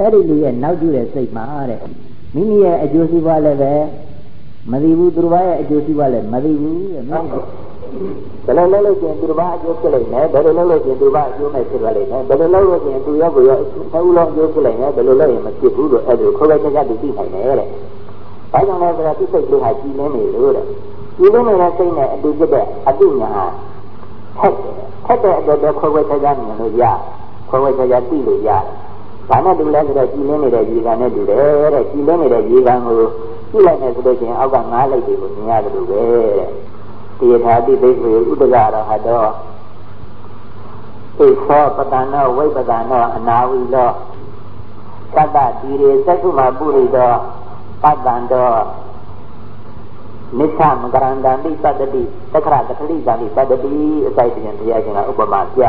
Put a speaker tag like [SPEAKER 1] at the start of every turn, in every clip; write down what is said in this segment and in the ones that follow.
[SPEAKER 1] အဲ့ဒီလူရဲ့နောက်ကျတဲ့စိတ်မှာတဲ့မိမိရဲ့အကျိုးစီးပွားလည်းပဲမသိဘူးသူတော်ဘာရဲ့အကျိုးစီးပွားလည်းမသိဘူးတဲ့မဟုတ်ဘယ်လိုလုပ်လို့ချင်းသူတော်ဘာအကျိုးဖြစ်လိမ့်မယ်ဘယ်လိုလုပ်လို့ချင်းသူတော်ဘာအကျိုးမဲ့ဖြစ်သွားလိမ့်မယ်ဘယ်လိုလုပ်လို့ချင်းသူရောကိုရောအဦးလုံးအကျိုးဖြစ်လိမ့်မယ်ဘယ်လိုလုပ်ရင်မဖြစ်ဘူးလို့အဲ့ဒါခေါ်လိုက်ချက်ချက်သိနိုင်တယ်တဲ့။ဘာကြောင့်လဲဆိုတော့သူစိတ်လေးဟာကြည်လင်းနေလို့တဲ့။ကြည်လင်းနေတဲ့စိတ်နဲ့အတူဖြစ်တဲ့အတုညာထက်ထက်တဲ့အတွက်ခေါ်ဝဲချက်ချက်မြင်လို့ရခေါ်ဝဲချက်ချက်သိလို့ရတယ်။ ဘာနဲ့တူလဲဆိုတော့ကြည်လင်းနေတဲ့ရေကန်နဲ့တူတယ်တဲ့။ကြည်လင်းနေတဲ့ရေကန်ကိုကြည့်လိုက်နေဆိုလို့ချင်းအောက်ကငားလိုက်တွေကိုမြင်ရတယ်လို့ပဲတဲ့။တေထာတိဘိက္ခေဥဒ္ဒဂရဟတောဣသောပတနောဝိပဒနောအနာဝိလောသတ္တတိရေသက္ကုမပုရိတောပတ္တံတောနိသမကရန္တံတိပတ္တတိသက္ခရတခလိဇာတိပတ္တတိအစိုက်ပြန်ဘုရားရှင်ကဥပမာပြ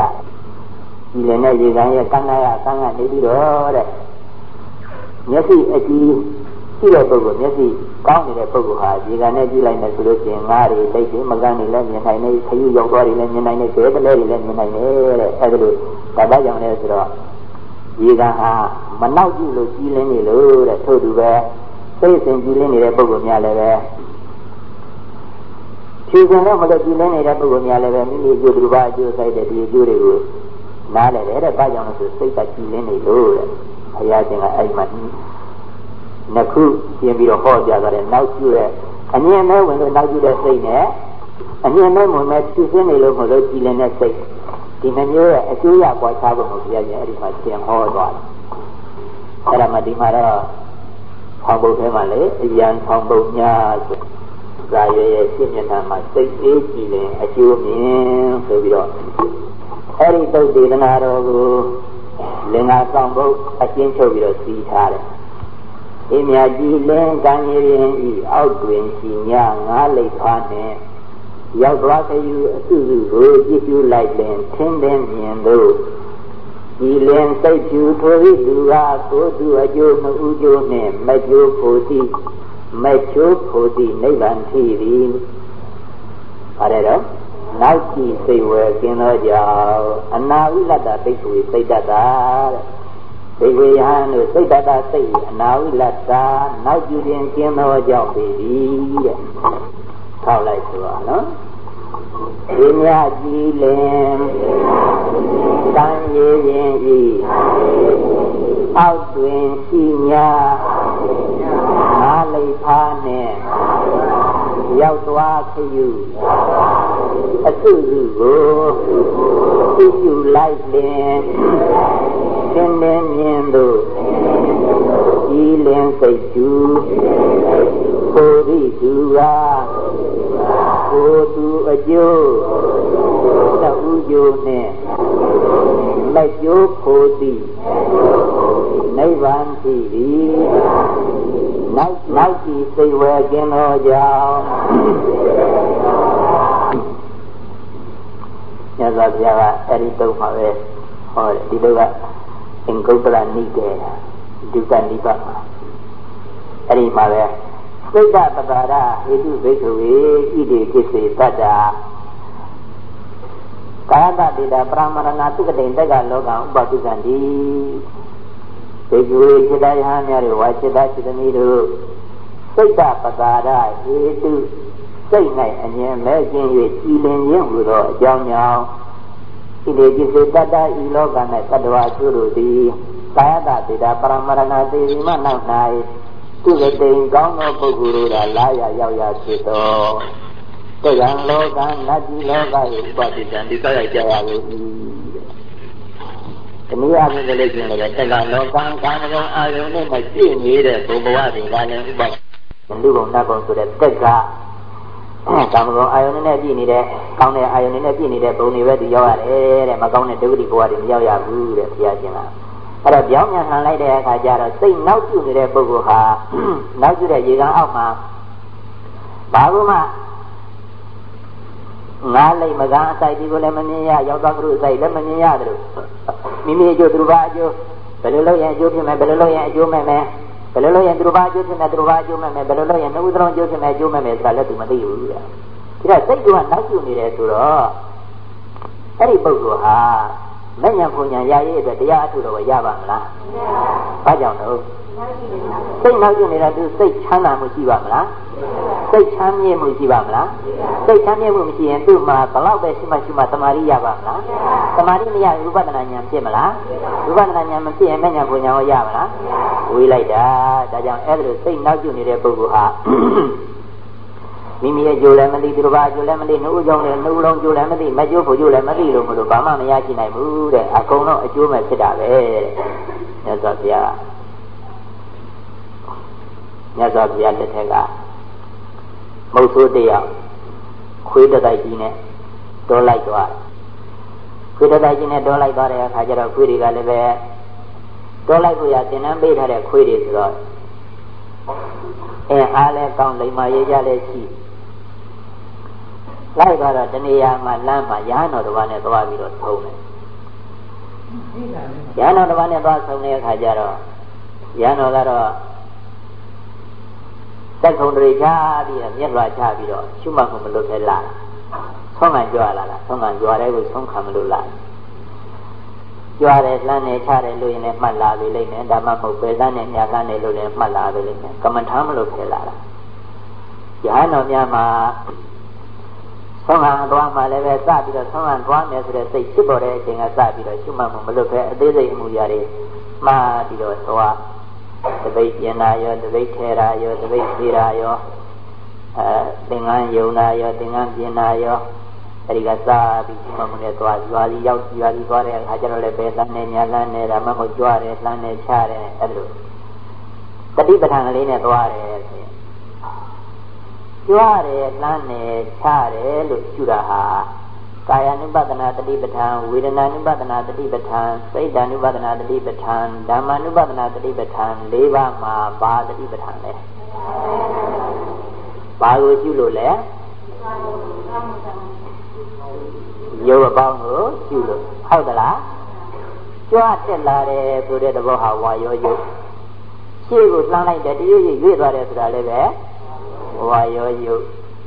[SPEAKER 1] ဒီလည်းနဲ့ရေကံရဲ့ကံနာရကံကနေပြီးတော့တဲ့မျက်စိအကြည့်ရှိတဲ့ပုဂ္ဂိုလ်မျက်စိကောင်းနေတဲ့ပုဂ္ဂိုလ်ဟာရေကံနဲ့ကြည့်လိုက်မယ်ဆိုလို့ရှိရင်ငါးတွေလက်တွေမကန်းတွေလည်းမြင်နိုင်တယ်ခရုရောက်သွားတွေလည်းမြင်နိုင်တယ်ကျဲတလဲတွေလည်းမြင်နိုင်တယ်တဲ့အဲဒါလို့ဒါပါကြောင့်လဲဆိုတော့ရေကံဟာမနောက်ကြည့်လို့ကြီးလင်းနေလို့တဲ့ထို့သူပဲစိတ်စဉ်ကြီးလင်းနေတဲ့ပုဂ္ဂိုလ်များလည်းပဲဖြူစင်တော့မလို့ကြီးလင်းနေတဲ့ပုဂ္ဂိုလ်များလည်းပဲမိမိအကျိုးသူဘာအကျိုးဆိုင်တဲ့ဒီအကျိုးတွေကို နားလည်တယ်တဲ့ဘာကြောင့်လဲဆိုစိတ်ကကြီးလင်းနေလို့တဲ့ဘုရားရှင်ကအဲ့မှာနှစ်ခုပြင်ပြီးတော့ဟောကြားကြတယ်နောက်ကျတဲ့အမြင်မဲ့ဝင်လို့နောက်ကျတဲ့စိတ်နဲ့အမြင်မဲ့ဝင်မဲ့ဖြူစင်နေလို့မလို့ကြီးလင်းတဲ့စိတ်ဒီနှမျိုးရဲ့အကျိုးရပွားချဖို့ကိုဘုရားရှင်အဲ့ဒီမှာသင်ဟောသွားတယ်အဲ့ဒါမှဒီမှာတော့ဆောင်းပုတ်ထဲမှာလေအရန်ဆောင်းပုတ်များဆိုဇာရွယ်ရဲ့ရှင်းမျက်နှာမှာစိတ်အေးကြည်လင်အကျိုးမြင်ဆိုပြီးတော့ အဲ့ဒီတုတ်ဒေသနာတော်ကိုလင်္ကာဆောင်းပုတ်အကျဉ်းချုပ်ပြီးတော့စီးထားတယ်အင်းမြကြည်လင်ကံရရင်ဤအောက်တွင်ရှိညငါးလိပ်ဖားနှင့်ရောက်သွားခယူအစုစုကိုကြည့်ကျူးလိုက်လင်ထင်းထင်းမြင်လို့ဒီလင်စိတ်ဖြူထိုဤသူကကိုသူအကျိုးမဥကျိုးနှင့်မကျိုးဖို့တိမချိုးဖို့တိနိဗ္ဗာန်ဖြစ်သည်ပါတယ်တော့ နောက်ကြည့်စိတ်ဝယ်ကျင်သောကြောင့်အနာဝိလတ္တဘိက္ခုစိတ်တတ်တာတဲ့ဘိက္ခုယဟန်တို့စိတ်တတ်တာစိတ်အနာဝိလတ္တနောက်ကြည့်ခြင်းကျင်သောကြောင့်ဖြစ်သည်တဲ့ထောက်လိုက်ဆိုတော့နော်ဒီမြကြည်လင်ကံရည်ရင်ဤအောက်တွင်ရှိညာငါလိဖားနဲ့ ရောက်သွားခယူအစုစုကိုသိယူလိုက်လင်သင်လင်းမြင်သို့ဤလင်စိတ်သူကိုရိသူရာကိုသူအကျိုးတဥကျိုးနဲ့လက်ကျိုးဖို့သည်နိဗ္ဗာန်ဖြစ်သည် နောက်နောက်ကြည့်စိတ်ဝဲခြင်းတော်ကြောင့်ညဇာပြာကအဲ့ဒီတော့မှာပဲဟောတယ်ဒီတော့ကအင်္ဂုတ္တရနိကေဒုက္ခနိဗ္ဗာန်အဲ့ဒီမှာပဲစိတ်တပတာရဟိတုဘိက္ခဝေဣတိကိစေတတ္တာကာယတတိတာပရမရဏသုကတိတက္ကလောကံဥပပိကံတိ ဘိက္ခဝေจิตယဟများတို့ဝါจิตจิตသမီးတို့စိတ်တပတာရဟိတုစိတ်၌အငြင်းမဲ့ခြင်း၍ကြည်လင်ခြင်းဟူသောအကြောင်းကြောင့်ဣတိကိစေတတ္တဤလောက၌တတ္တဝါသူတို့သည်ကာယတတိတာပရမရဏသေဒီမနောက်၌သူကတိန်ကောင်းသောပုဂ္ဂိုလ်တို့ကလာရရောက်ရဖြစ်တော်တက္ကံလောကနတ်ကြီးလောကရဲ့ဥပတိတံဒီကောက်ရကြရလို့ ဒီနည်းအားဖြင့်လည်းကျင်လည်းတက္ကံလောကကာမဂုဏ်အာယုန်နဲ့မရှိနေတဲ့ဘုံဘဝတွေကလည်းဥပလူဘုံနတ်ဘုံဆိုတဲ့တက္ကကာမဂုဏ်အာယုန်နဲ့ပြည့်နေတဲ့ကောင်းတဲ့အာယုန်နဲ့ပြည့်နေတဲ့ဘုံတွေပဲဒီရောက်ရတယ်တဲ့မကောင်းတဲ့ဒုက္ခတိဘဝတွေမရောက်ရဘူးတဲ့ဘုရားရှင်ကအဲ့တော့ပြောင်းပြန်လှန်လိုက်တဲ့အခါကျတော့စိတ်နောက်ကျနေတဲ့ပုဂ္ဂိုလ်ဟာနောက်ကျတဲ့ရေကန်အောက်မှာဘာလို့မှ ငါးလိမ့်မကန်အစိုက်ဒီကိုလည်းမမြင်ရရောက်သွားကြလို့အစိုက်လည်းမမြင်ရတယ်လို့မိမိအကျိုးသူတို့ဘာအကျိုးဘယ်လိုလုပ်ရင်အကျိုးဖြစ်မယ်ဘယ်လိုလုပ်ရင်အကျိုးမဲ့မယ်ဘယ်လိုလုပ်ရင်သူတို့ဘာအကျိုးဖြစ်မယ်သူတို့ဘာအကျိုးမဲ့မယ်ဘယ်လိုလုပ်ရင်နှုတ်သလုံးအကျိုးဖြစ်မယ်အကျိုးမဲ့မယ်ဆိုတာလည်းသူမသိဘူးတဲ့ဒါစိတ်ကနောက်ကျနေတယ်ဆိုတော့အဲ့ဒီပုဂ္ဂိုလ်ဟာမဲ့ညာပူညာရရေးအတွက်တရားအထုတော်ရပါမလားမရပါဘူးဘာကြောင့်လဲ စိတ်နောက်ကျနေတဲ့သူစိတ်ချမ်းသာမှုရှိပါမလားစိတ်ချမ်းမြေ့မှုရှိပါမလားစိတ်ချမ်းမြေ့မှုမရှိရင်သူ့မှာဘလောက်ပဲရှိမှရှိမှတမာရီရပါမလားတမာရီမရဝိပဿနာဉာဏ်ဖြစ်မလားဝိပဿနာဉာဏ်မဖြစ်ရင်မဲ့ညာပူညာရောရပါလားဝေးလိုက်တာဒါကြောင့်အဲ့ဒါလိုစိတ်နောက်ကျနေတဲ့ပုဂ္ဂိုလ်ဟာမိမိရဲ့ကြိုလည်းမသိသူတစ်ပါးကြိုလည်းမသိနှုတ်ကြောင့်လည်းနှုတ်လုံးကြိုလည်းမသိမကြိုးဖို့ကြိုလည်းမသိလို့မလို့ဘာမှမရရှိနိုင်ဘူးတဲ့အကုန်လုံးအကျိုးမဲ့ဖြစ်တာပဲတဲ့မြတ်စွာဘုရား မြတ်စွာဘုရားလက်ထက်ကမုတ်ဆိုးတယောက်ခွေးတတိုက်ကြီးနဲ့တောလိုက်သွားခွေးတတိုက်ကြီးနဲ့တောလိုက်သွားတဲ့အခါကျတော့ခွေးတွေကလည်းပဲတောလိုက်ကိုရသင်္นานပေးထားတဲ့ခွေးတွေဆိုတော့အဲအားလဲကောင်းလိမ္မာရေးကြလဲရှိလိုက်သွားတော့တနေရာမှာလမ်းမှာရဟန်းတော်တစ်ပါးနဲ့သွားပြီးတော့ထုံးတယ်ရဟန်းတော်တစ်ပါးနဲ့သွားဆုံတဲ့အခါကျတော့ရဟန်းတော်ကတော့ သက်ခုံတွေချပြီးတော့မျက်လွှာချပြီးတော့ရှုမှတ်မှုမလုပ်ခဲလာဆုံးခံကြွလာတာဆုံးခံကြွတဲ့ကိုဆုံးခံမလို့လာကြွတယ်လှမ်းနေချတယ်လို့ရင်လည်းမှတ်လာပြီလိမ့်မယ်ဒါမှမဟုတ်ပဲသားနဲ့ညာကနဲ့လို့လည်းမှတ်လာပြီလိမ့်မယ်ကမ္မထာမလို့ခဲလာတာရဟန်းတော်များမှာဆုံးခံသွားမှလည်းပဲစပြီးတော့ဆုံးခံသွားမယ်ဆိုတဲ့စိတ်ဖြစ်ပေါ်တဲ့အချိန်ကစပြီးတော့ရှုမှတ်မှုမလုပ်ခဲအသေးစိတ်အမှုရာတွေမှားပြီးတော့သွား တပိတ်ပြင်တာရောတပိတ်ထဲတာရောတပိတ်သေးတာရောအဲသင်္ကန်းယုံတာရောသင်္ကန်းပြင်တာရောအဲဒီကစားပြီးဒီမှာမနဲ့သွားရွာကြီးရောက်ရွာကြီးသွားတဲ့အခါကျတော့လည်းဘယ်လမ်းနဲ့ညာလမ်းနဲ့ဒါမှမဟုတ်ကြွားတယ်လမ်းနဲ့ချတယ်အဲ့လိုတတိပဋ္ဌာန်ကလေးနဲ့သွားတယ်ဆိုရင်ကြွားတယ်လမ်းနဲ့ချတယ်လို့ရှုတာဟာ ကာယ ानु ပဒနာတတိပဋ္ဌာန်ဝေဒနာ ानु ပဒနာတတိပဋ္ဌာန်စိတ် ानु ပဒနာတတိပဋ္ဌာန်ဓမ္မ ानु ပဒနာတတိပဋ္ဌာန်၄ပါးမှာဘာတတိပဋ္ဌာန်လဲဘာကိုရှုလို့လဲရုပ်အပေါင်းကိုရှုလို့ဟုတ်သလားကြွားတက်လာတယ်ဆိုတဲ့သဘောဟာဝါရောယုတ်ရှေ့ကိုလှမ်းလိုက်တယ်တရွေ့ရွေ့ရွေ့သွားတယ်ဆိုတာလည်းပဲဝါရောယုတ်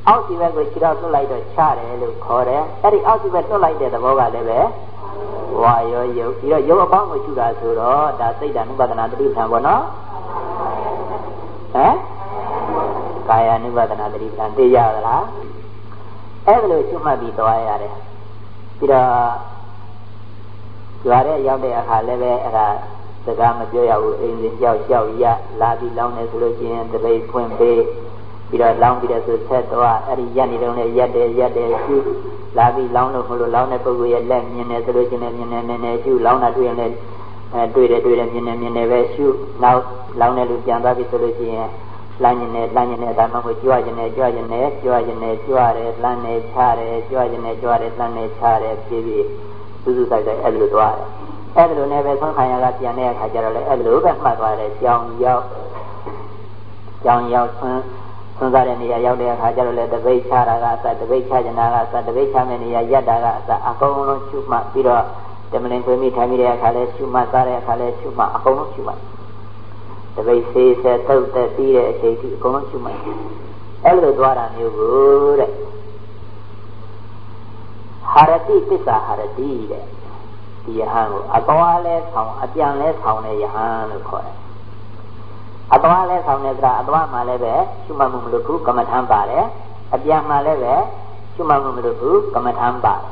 [SPEAKER 1] အောက်စီဘက်ကိုခြေတော်လွတ်လိုက်တော့ချတယ်လို့ခေါ်တယ်အဲ့ဒီအောက်စီဘက်လွတ်လိုက်တဲ့သဘောကလည်းပဲဝါရောယုတ်ပြီးတော့ယုတ်အပေါင်းကိုရှုတာဆိုတော့ဒါစိတ်ဓာတ်ဥပဒနာတတိပ္ပံပေါ့နော်ဟမ်ကာယ ानु ပဒနာတတိပ္ပံသိရသလားအဲ့ဒါလို့ရှုမှတ်ပြီးသွားရတယ်ပြီးတော့ကြွားတဲ့ရောက်တဲ့အခါလည်းပဲအဲ့ဒါစကားမပြောရဘူးအိမ်စဉ်ကြောက်ကြောက်ရလာပြီးလောင်းနေဆိုလို့ရှိရင်တပိတ်ဖွင့်ပေး ပြီးတော့လောင်းပြီးတော့ဆိုဆက်တော့အဲ့ဒီရက်နေတော့လည်းရက်တယ်ရက်တယ်ရှုလာပြီးလောင်းလို့မလို့လောင်းတဲ့ပုဂ္ဂိုလ်ရဲ့လက်မြင်နေဆိုလို့ရှိရင်မြင်နေမြင်နေရှုလောင်းတာတွေ့ရင်လည်းအဲတွေ့တယ်တွေ့တယ်မြင်နေမြင်နေပဲရှုနောက်လောင်းတဲ့လူပြန်သွားပြီဆိုလို့ရှိရင်လှမ်းနေလှမ်းနေဒါမှမဟုတ်ကြွရနေကြွရနေကြွရနေကြွရတယ်လှမ်းနေချတယ်ကြွရနေကြွရတယ်လှမ်းနေချတယ်ဖြည်းဖြည်းစူးစူးဆိုင်ဆိုင်အဲ့လိုသွားတယ်အဲ့လိုနဲ့ပဲဆုံးခံရကပြန်တဲ့အခါကျတော့လေအဲ့လိုပဲမှတ်သွားတယ်ကြောင်ရောက်ကြောင်ရောက်ဆွန်း ဆွန်းစားတဲ့နေရာရောက်တဲ့အခါကျတော့လေတပိတ်ချတာကအစတပိတ်ချကျင်တာကအစတပိတ်ချမဲ့နေရာရက်တာကအစအကုန်လုံးရှုမှတ်ပြီးတော့တမလင်ခွေမိထိုင်ပြီးတဲ့အခါလဲရှုမှတ်စားတဲ့အခါလဲရှုမှတ်အကုန်လုံးရှုမှတ်တပိတ်သေးဆက်တုတ်သက်ပြီးတဲ့အချိန်ထိအကုန်လုံးရှုမှတ်အဲ့လိုသွားတာမျိုးကိုတဲ့ဟာရတိတစ္ဆာဟာရတိတဲ့ဒီယဟန်ကိုအသွားလဲဆောင်အပြန်လဲဆောင်တဲ့ယဟန်လို့ခေါ်တယ် အသွားလဲဆောင်တဲ့ကအသွားမှလည်းပဲရှုမှတ်မှုမလုပ်ဘူးကမ္မထမ်းပါတယ်အပြန်မှလည်းပဲရှုမှတ်မှုမလုပ်ဘူးကမ္မထမ်းပါတယ်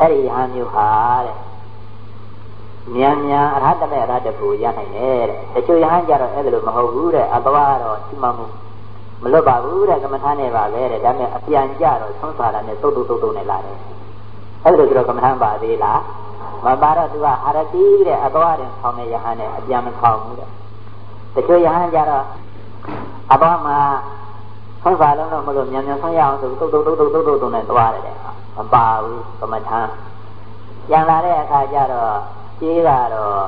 [SPEAKER 1] အဲ့ဒီယဟန်မျိုးဟာတဲ့မြန်မြန်အရဟတနဲ့အရဟတကိုရနိုင်တယ်တဲ့တချို့ယဟန်ကြတော့အဲ့ဒါလိုမဟုတ်ဘူးတဲ့အသွားတော့ရှုမှတ်မှုမလွတ်ပါဘူးတဲ့ကမ္မထာနဲ့ပါပဲတဲ့ဒါပေမဲ့အပြန်ကြတော့သုံးစားတာနဲ့တုတ်တုတ်တုတ်တုတ်နဲ့လာတယ်အဲ့လိုဆိုတော့ကမ္မထာပါသေးလားမပါတော့သူကအာရတိတဲ့အသွားတင်ဆောင်းတဲ့ယဟန်နဲ့အပြန်မဆောင်းဘူးတဲ့တ ချို့ယဟန်ကြတော့အသွားမှာသုံးစားလုံးတော့မလို့မြန်မြန်ဆုံးရအောင်ဆိုတုတ်တုတ်တုတ်တုတ်တုတ်တုတ်နဲ့သွားတယ်တဲ့မပါဘူးကမ္မထာပြန်လာတဲ့အခါကျတော့ကျေးကတော့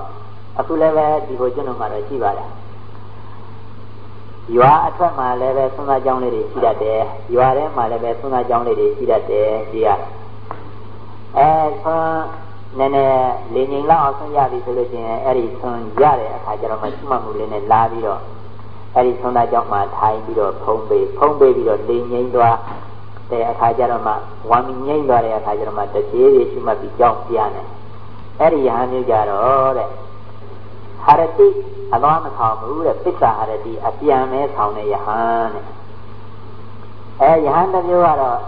[SPEAKER 1] အခုလည်းပဲဒီကိုကျွန်းတို့မှာတော့ရှိပါတယ်ရွာအထက်မှာလည်းပဲသုံးသားကြောင်းလေးတွေရှိတတ်တယ်ရွာထဲမှာလည်းပဲသုံးသားကြောင်းလေးတွေရှိတတ်တယ်ကျေးရတယ်အဲဆွမ်း နည်းနည်းလေငိမ်လောက်အောင်ဆွမ်းရပြီဆိုလို့ရှိရင်အဲ့ဒီဆွမ်းရတဲ့အခါကျတော့မှရှိမှမှုလေးနဲ့လာပြီးတော့အဲ့ဒီသုံးသားကြောင်းမှာထိုင်ပြီးတော့ဖုံးပေးဖုံးပေးပြီးတော့လေငိမ်သွားတဲ့အခါကျတော့မှဝမ်းငိမ်သွားတဲ့အခါကျတော့မှတပြေးပြေးရှိမှပြီးကြောင်းပြနေအဲ့ဒီယဟန်မျိုးကြတော့တဲ့ဟာရတိအသွားမဆောင်ဘူးတဲ့ပစ္စာဟာရတိအပြန်မဲဆောင်တဲ့ယဟန်တဲ့အဲယဟန်တစ်မျိုးကတော့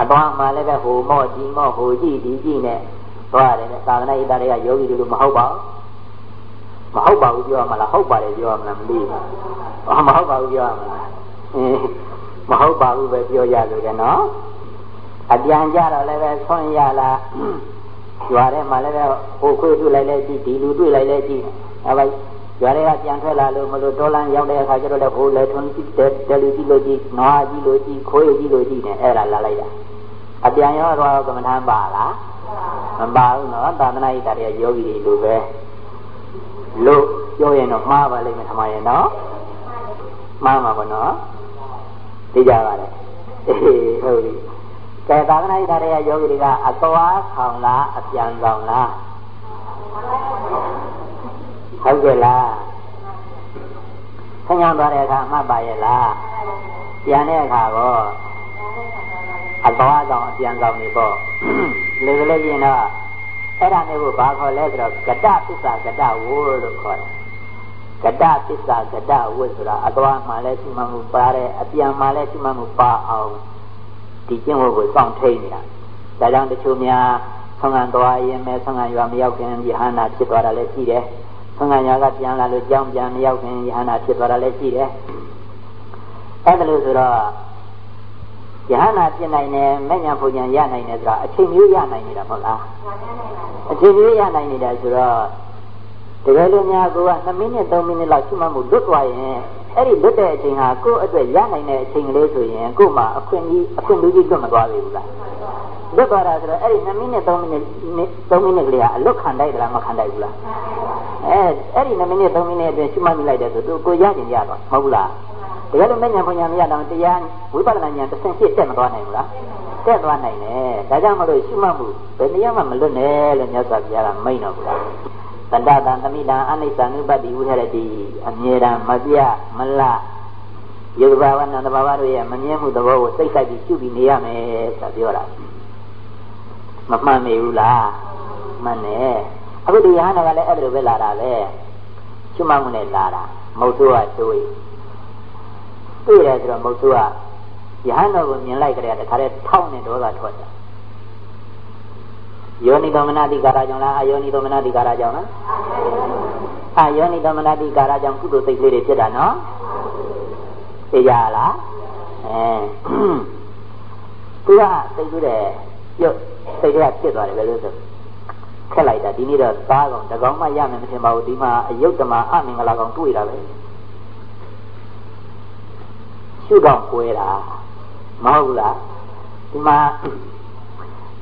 [SPEAKER 1] အသွားမှလည်းပဲဟိုမော့ဒီမော့ဟိုကြည့်ဒီကြည့်နဲ့သွားတယ်သာသနာ့ဣတတွေကယောဂီတွေလို့မဟုတ်ပါဘူးမဟုတ်ပါဘူးပြောရမလားဟုတ်ပါတယ်ပြောရမလားမသိဘူးမဟုတ်ပါဘူးပြောရမလားအင်းမဟုတ်ပါဘူးပဲပြောရလို့ကြနော်အပြန်ကြတော့လည်းပဲဆွန့်ရလားရွာထဲမှာလည်းပဲဟိုခွေးတွေ့လိုက်လဲကြည့်ဒီလူတွေ့လိုက်လဲကြည့်အဲပါ ရွာထဲကပြန်ထွက်လာလို့မလို့တော်လန်ရောက်တဲ့အခါကျတော့လည်းဟိုလေထွန်းကြည့်တယ်တယ်လူကြည့်လို့ကြည့်နွားကြည့်လို့ကြည့်ခွေးကြည့်လို့ကြည့်နေအဲ့ဒါလာလိုက်တာအပြန်ရောတော့ကမ္မထမ်းပါလားမပါဘူးနော်သာသနာ့ဣတာရဲ့ယောဂီတွေလိုပဲလို့ပြောရင်တော့မှားပါလိမ့်မယ်ထမရဲ့နော်မှားမှာပေါ့နော်သိကြပါလေအေးဟုတ်ပြီကဲသာသနာ့ဣတာရဲ့ယောဂီတွေကအသွားဆောင်လားအပြန်ဆောင်လား ဟုတ်ကဲ့လားဆင်းရဲသွားတဲ့အခါမှတ်ပါရဲ့လားပြန်တဲ့အခါကောအသွားဆောင်အပြန်ဆောင်နေပေါ့လေကလေးရင်တော့အဲ့ဒါမျိုးကိုဘာခေါ်လဲဆိုတော့ကတ္တပစ္စာကတ္တဝိလို့ခေါ်တယ်ကတ္တပစ္စာကတ္တဝိဆိုတာအသွားမှလည်းရှိမှမှုပါတဲ့အပြန်မှလည်းရှိမှမှုပါအောင်ဒီကျင့်ဝတ်ကိုစောင့်ထိန်နေတာဒါကြောင့်တချို့များဆံငံသွားရင်မဲ့ဆံငံရွာမရောက်ခင်ယဟန္တာဖြစ်သွားတာလည်းရှိတယ် ဆံငံရွာကပြန်လာလို့ကြောင်းပြန်မရောက်ခင်ယဟန္တာဖြစ်သွားတာလည်းရှိတယ်အဲ့ဒါလို့ဆိုတော့ယဟနာဖြစ်နိုင်တယ်မဲ့ညာဘုံညာရနိုင်တယ်ဆိုတာအချိန်မျိုးရနိုင်နေတာမဟုတ်လားအချိန်မျိုးရနိုင်နေတာဆိုတော့တကယ်လို့များကိုက2မိနစ်3မိနစ်လောက်ရှိမှမလွတ်သွားရင်အဲ့ဒီလွတ်တဲ့အချိန်ဟာကိုယ့်အတွက်ရနိုင်တဲ့အချိန်ကလေးဆိုရင်ကို့မှာအခွင့်ကြီးအခွင့်လူကြီးလွတ်မသွားပြီဘူးလားလွတ်သွားတာဆိုတော့အဲ့ဒီ2မိနစ်3မိနစ်3မိနစ်ကလေးကအလွတ်ခံတိုက်သလားမခံတိုက်ဘူးလား အဲအဲ့ဒီ2မိနစ်3မိနစ်အတွင်းရှိမှမိလိုက်တယ်ဆိုသူကိုရကျင်ရတော့မဟုတ်ဘူးလားတကယ်လို့မဉ္ဇဉ်ပညာမရတော့တရားဝိပဿနာဉာဏ်တစ်ဆင့်ပြည့်တက်မသွားနိုင်ဘူးလားတက်သွားနိုင်တယ်ဒါကြောင့်မလို့ရှုမှတ်မှုဘယ်တရားမှမလွတ်နဲ့လို့မြတ်စွာဘုရားကမိန့်တော်မူတာတတ္တတံသမိတံအနိစ္စ ानु ပတ္တိဝိဟရတိအမြဲတမ်းမပြမလယုတ်ဘာဝနန္တဘာဝတို့ရဲ့မမြဲမှုသဘောကိုစိတ်ဆိုင်ပြီးရှုပြီးနေရမယ်ဆိုပြောတာမမှန်မေဘူးလားမှန်တယ် အခုဒီယဟနာကလည်းအဲ့ဒါလိုပဲလာတာပဲရှုမှတ်မှုနဲ့လာတာမဟုတ်တော့တွေးတွေ့တယ်ဆိုတော့မဟုတ်သူကယဟန်တော်ကိုမြင်လိုက်ကြတဲ့တခါတည်းထောက်နေဒေါသထွက်တယ်ယောနိသောမနတိကာရကြောင့်လားအယောနိသောမနတိကာရကြောင့်လားအယောနိသောမနတိကာရကြောင့်ကုသိုလ်စိတ်ကလေးတွေဖြစ်တာနော်သိကြလားအဲသူကသိကြတယ်ပြုတ်စိတ်ကဖြစ်သွားတယ်ပဲလို့ဆို ခက်လိုက်တာဒီနေ့တော့သားကောင်တကောင်မှရမယ်မထင်ပါဘူးဒီမှာအယုတ်တမအမင်္ဂလာကောင်တွေ့တာပဲရှုတော့ကွဲတာမဟုတ်လားဒီမှာ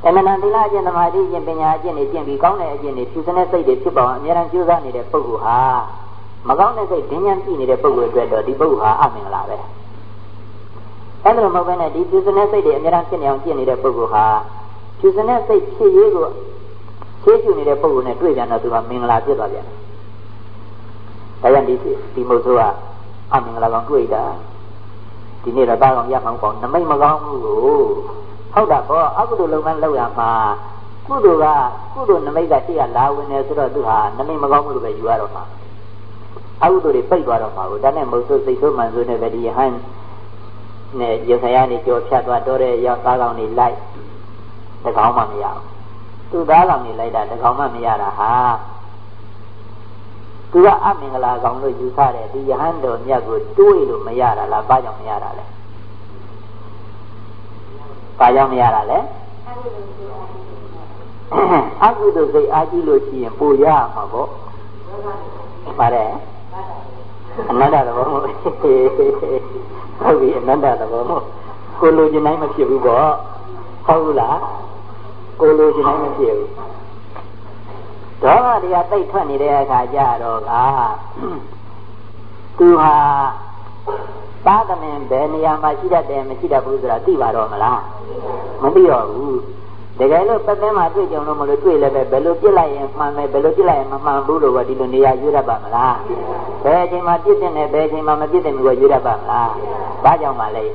[SPEAKER 1] အမနာသီလအကျင့်သမာဓိအကျင့်ပညာအကျင့်တွေကျင့်ပြီးကောင်းတဲ့အကျင့်တွေဖြူစတဲ့စိတ်တွေဖြစ်ပေါ်အောင်အများအားကြိုးစားနေတဲ့ပုဂ္ဂိုလ်ဟာမကောင်းတဲ့စိတ်ဒင်းညံကြည့်နေတဲ့ပုဂ္ဂိုလ်အတွက်တော့ဒီပုဂ္ဂိုလ်ဟာအမင်္ဂလာပဲအဲ့ဒါလိုမဟုတ်ဘဲနဲ့ဒီဖြူစတဲ့စိတ်တွေအများအားဖြစ်နေအောင်ကျင့်နေတဲ့ပုဂ္ဂိုလ်ဟာဖြူစတဲ့စိတ်ဖြစ်ရေးကို ရှေးရှုနေတဲ့ပုဂ္ဂိုလ်နဲ့တွေ့ကြတော့သူကမင်္ဂလာဖြစ်သွားပြန်တယ်။ဒါကြောင့်ဒီဒီမုတ်ဆိုးကအမင်္ဂလာကောင်တွေ့တာဒီနေ့တော့တာကောင်ရမှောင်းပေါ့နမိတ်မကောင်းဘူးကိုဟုတ်တာပေါ့အကုသိုလ်လုပ်မှလုပ်ရမှာကုသိုလ်ကကုသိုလ်နမိတ်ကရှိရလာဝင်နေဆိုတော့သူဟာနမိတ်မကောင်းဘူးလို့ပဲယူရတော့မှာအကုသိုလ်တွေပိတ်သွားတော့မှာကိုဒါနဲ့မဟုတ်ဆိုစိတ်ဆိုးမှန်ဆိုနေပဲဒီယဟန်နဲ့ရခရနေကြောဖြတ်သွားတော့တဲ့ရောက်သားကောင်တွေလိုက်တကောင်မှမရဘူး သူသားကောင်တွေလိုက်တာတကောင်မှမရတာဟာသူကအမင်္ဂလာကောင်လို့ယူဆတယ်ဒီယဟန်တော်မြတ်ကိုတွေးလို့မရတာလားဘာကြောင့်မရတာလဲဘာကြောင့်မရတာလဲအကုသိုလ်စိတ်အားကြီးလို့ရှိရင်ပိုရမှာပေါ့ပါတယ်အနတ္တသဘောမဟုတ်ဟုတ်ပြီအနတ္တသဘောမဟုတ်ကိုလိုချင်တိုင်းမဖြစ်ဘူးပေါ့ဟုတ်လား ကိုလိုချင်တိုင်းမဖြစ်ဘူးဒေါသတရားသိထွက်နေတဲ့အခါကျတော့ကသူဟာသာသမင်ဘယ်နေရာမှာရှိတတ်တယ်မရှိတတ်ဘူးဆိုတာသိပါတော့မလားမသိတော့ဘူး တကယ်လို့ပတ်သက်မှတွေ့ကြုံလို့မလို့တွေ့လည်းပဲဘယ်လိုပြစ်လိုက်ရင်မှန်မယ်ဘယ်လိုပြစ်လိုက်ရင်မမှန်ဘူးလို့ကဒီလိုနေရာရွေးရပါမလားဘယ်အချိန်မှပြစ်တဲ့နဲ့ဘယ်အချိန်မှမပြစ်တဲ့မျိုးကရွေးရပါမလားဘာကြောင့်မှလဲဩ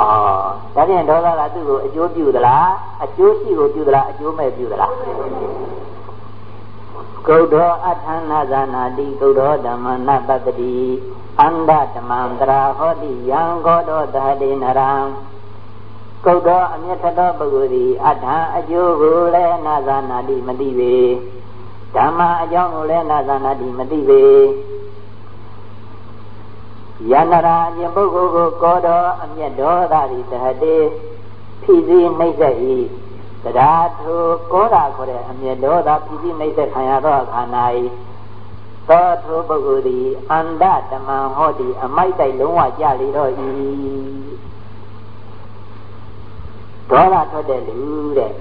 [SPEAKER 1] ဒါဖြင့်ဒေါသကသူ့ကိုအကျိုးပြုသလားအကျိုးရှိကိုပြုသလားအကျိုးမဲ့ပြုသလားကုဒ္ဓောအထာနာဇာနာတိကုဒ္ဓောဓမ္မနာပတ္တိအန္တဓမ္မံတရာဟောတိယံဂောတောတဟတိနရံ ကုတ်တော်အမျက်ထသောပုဂ္ဂိုလ်သည်အထံအကျိုးကိုလည်းနာဇာနာတိမသိပေဓမ္မအကြောင်းကိုလည်းနာဇာနာတိမသိပေယန္တရာအရှင်ပုဂ္ဂိုလ်ကိုကောတော်အမျက်ဒေါသသည်တဟတေဖိစီနှိမ့်ဆက်၏တရားသူကောတာခေါ်တဲ့အမျက်ဒေါသဖိစီနှိမ့်ဆက်ခံရသောအခါ၌သောသူပုဂ္ဂိုလ်သည်အန္တဓမ္မဟောတိအမိုက်တိုက်လုံးဝကြလေတော့၏ ဒေါသထွက်တဲ့လူတဲ့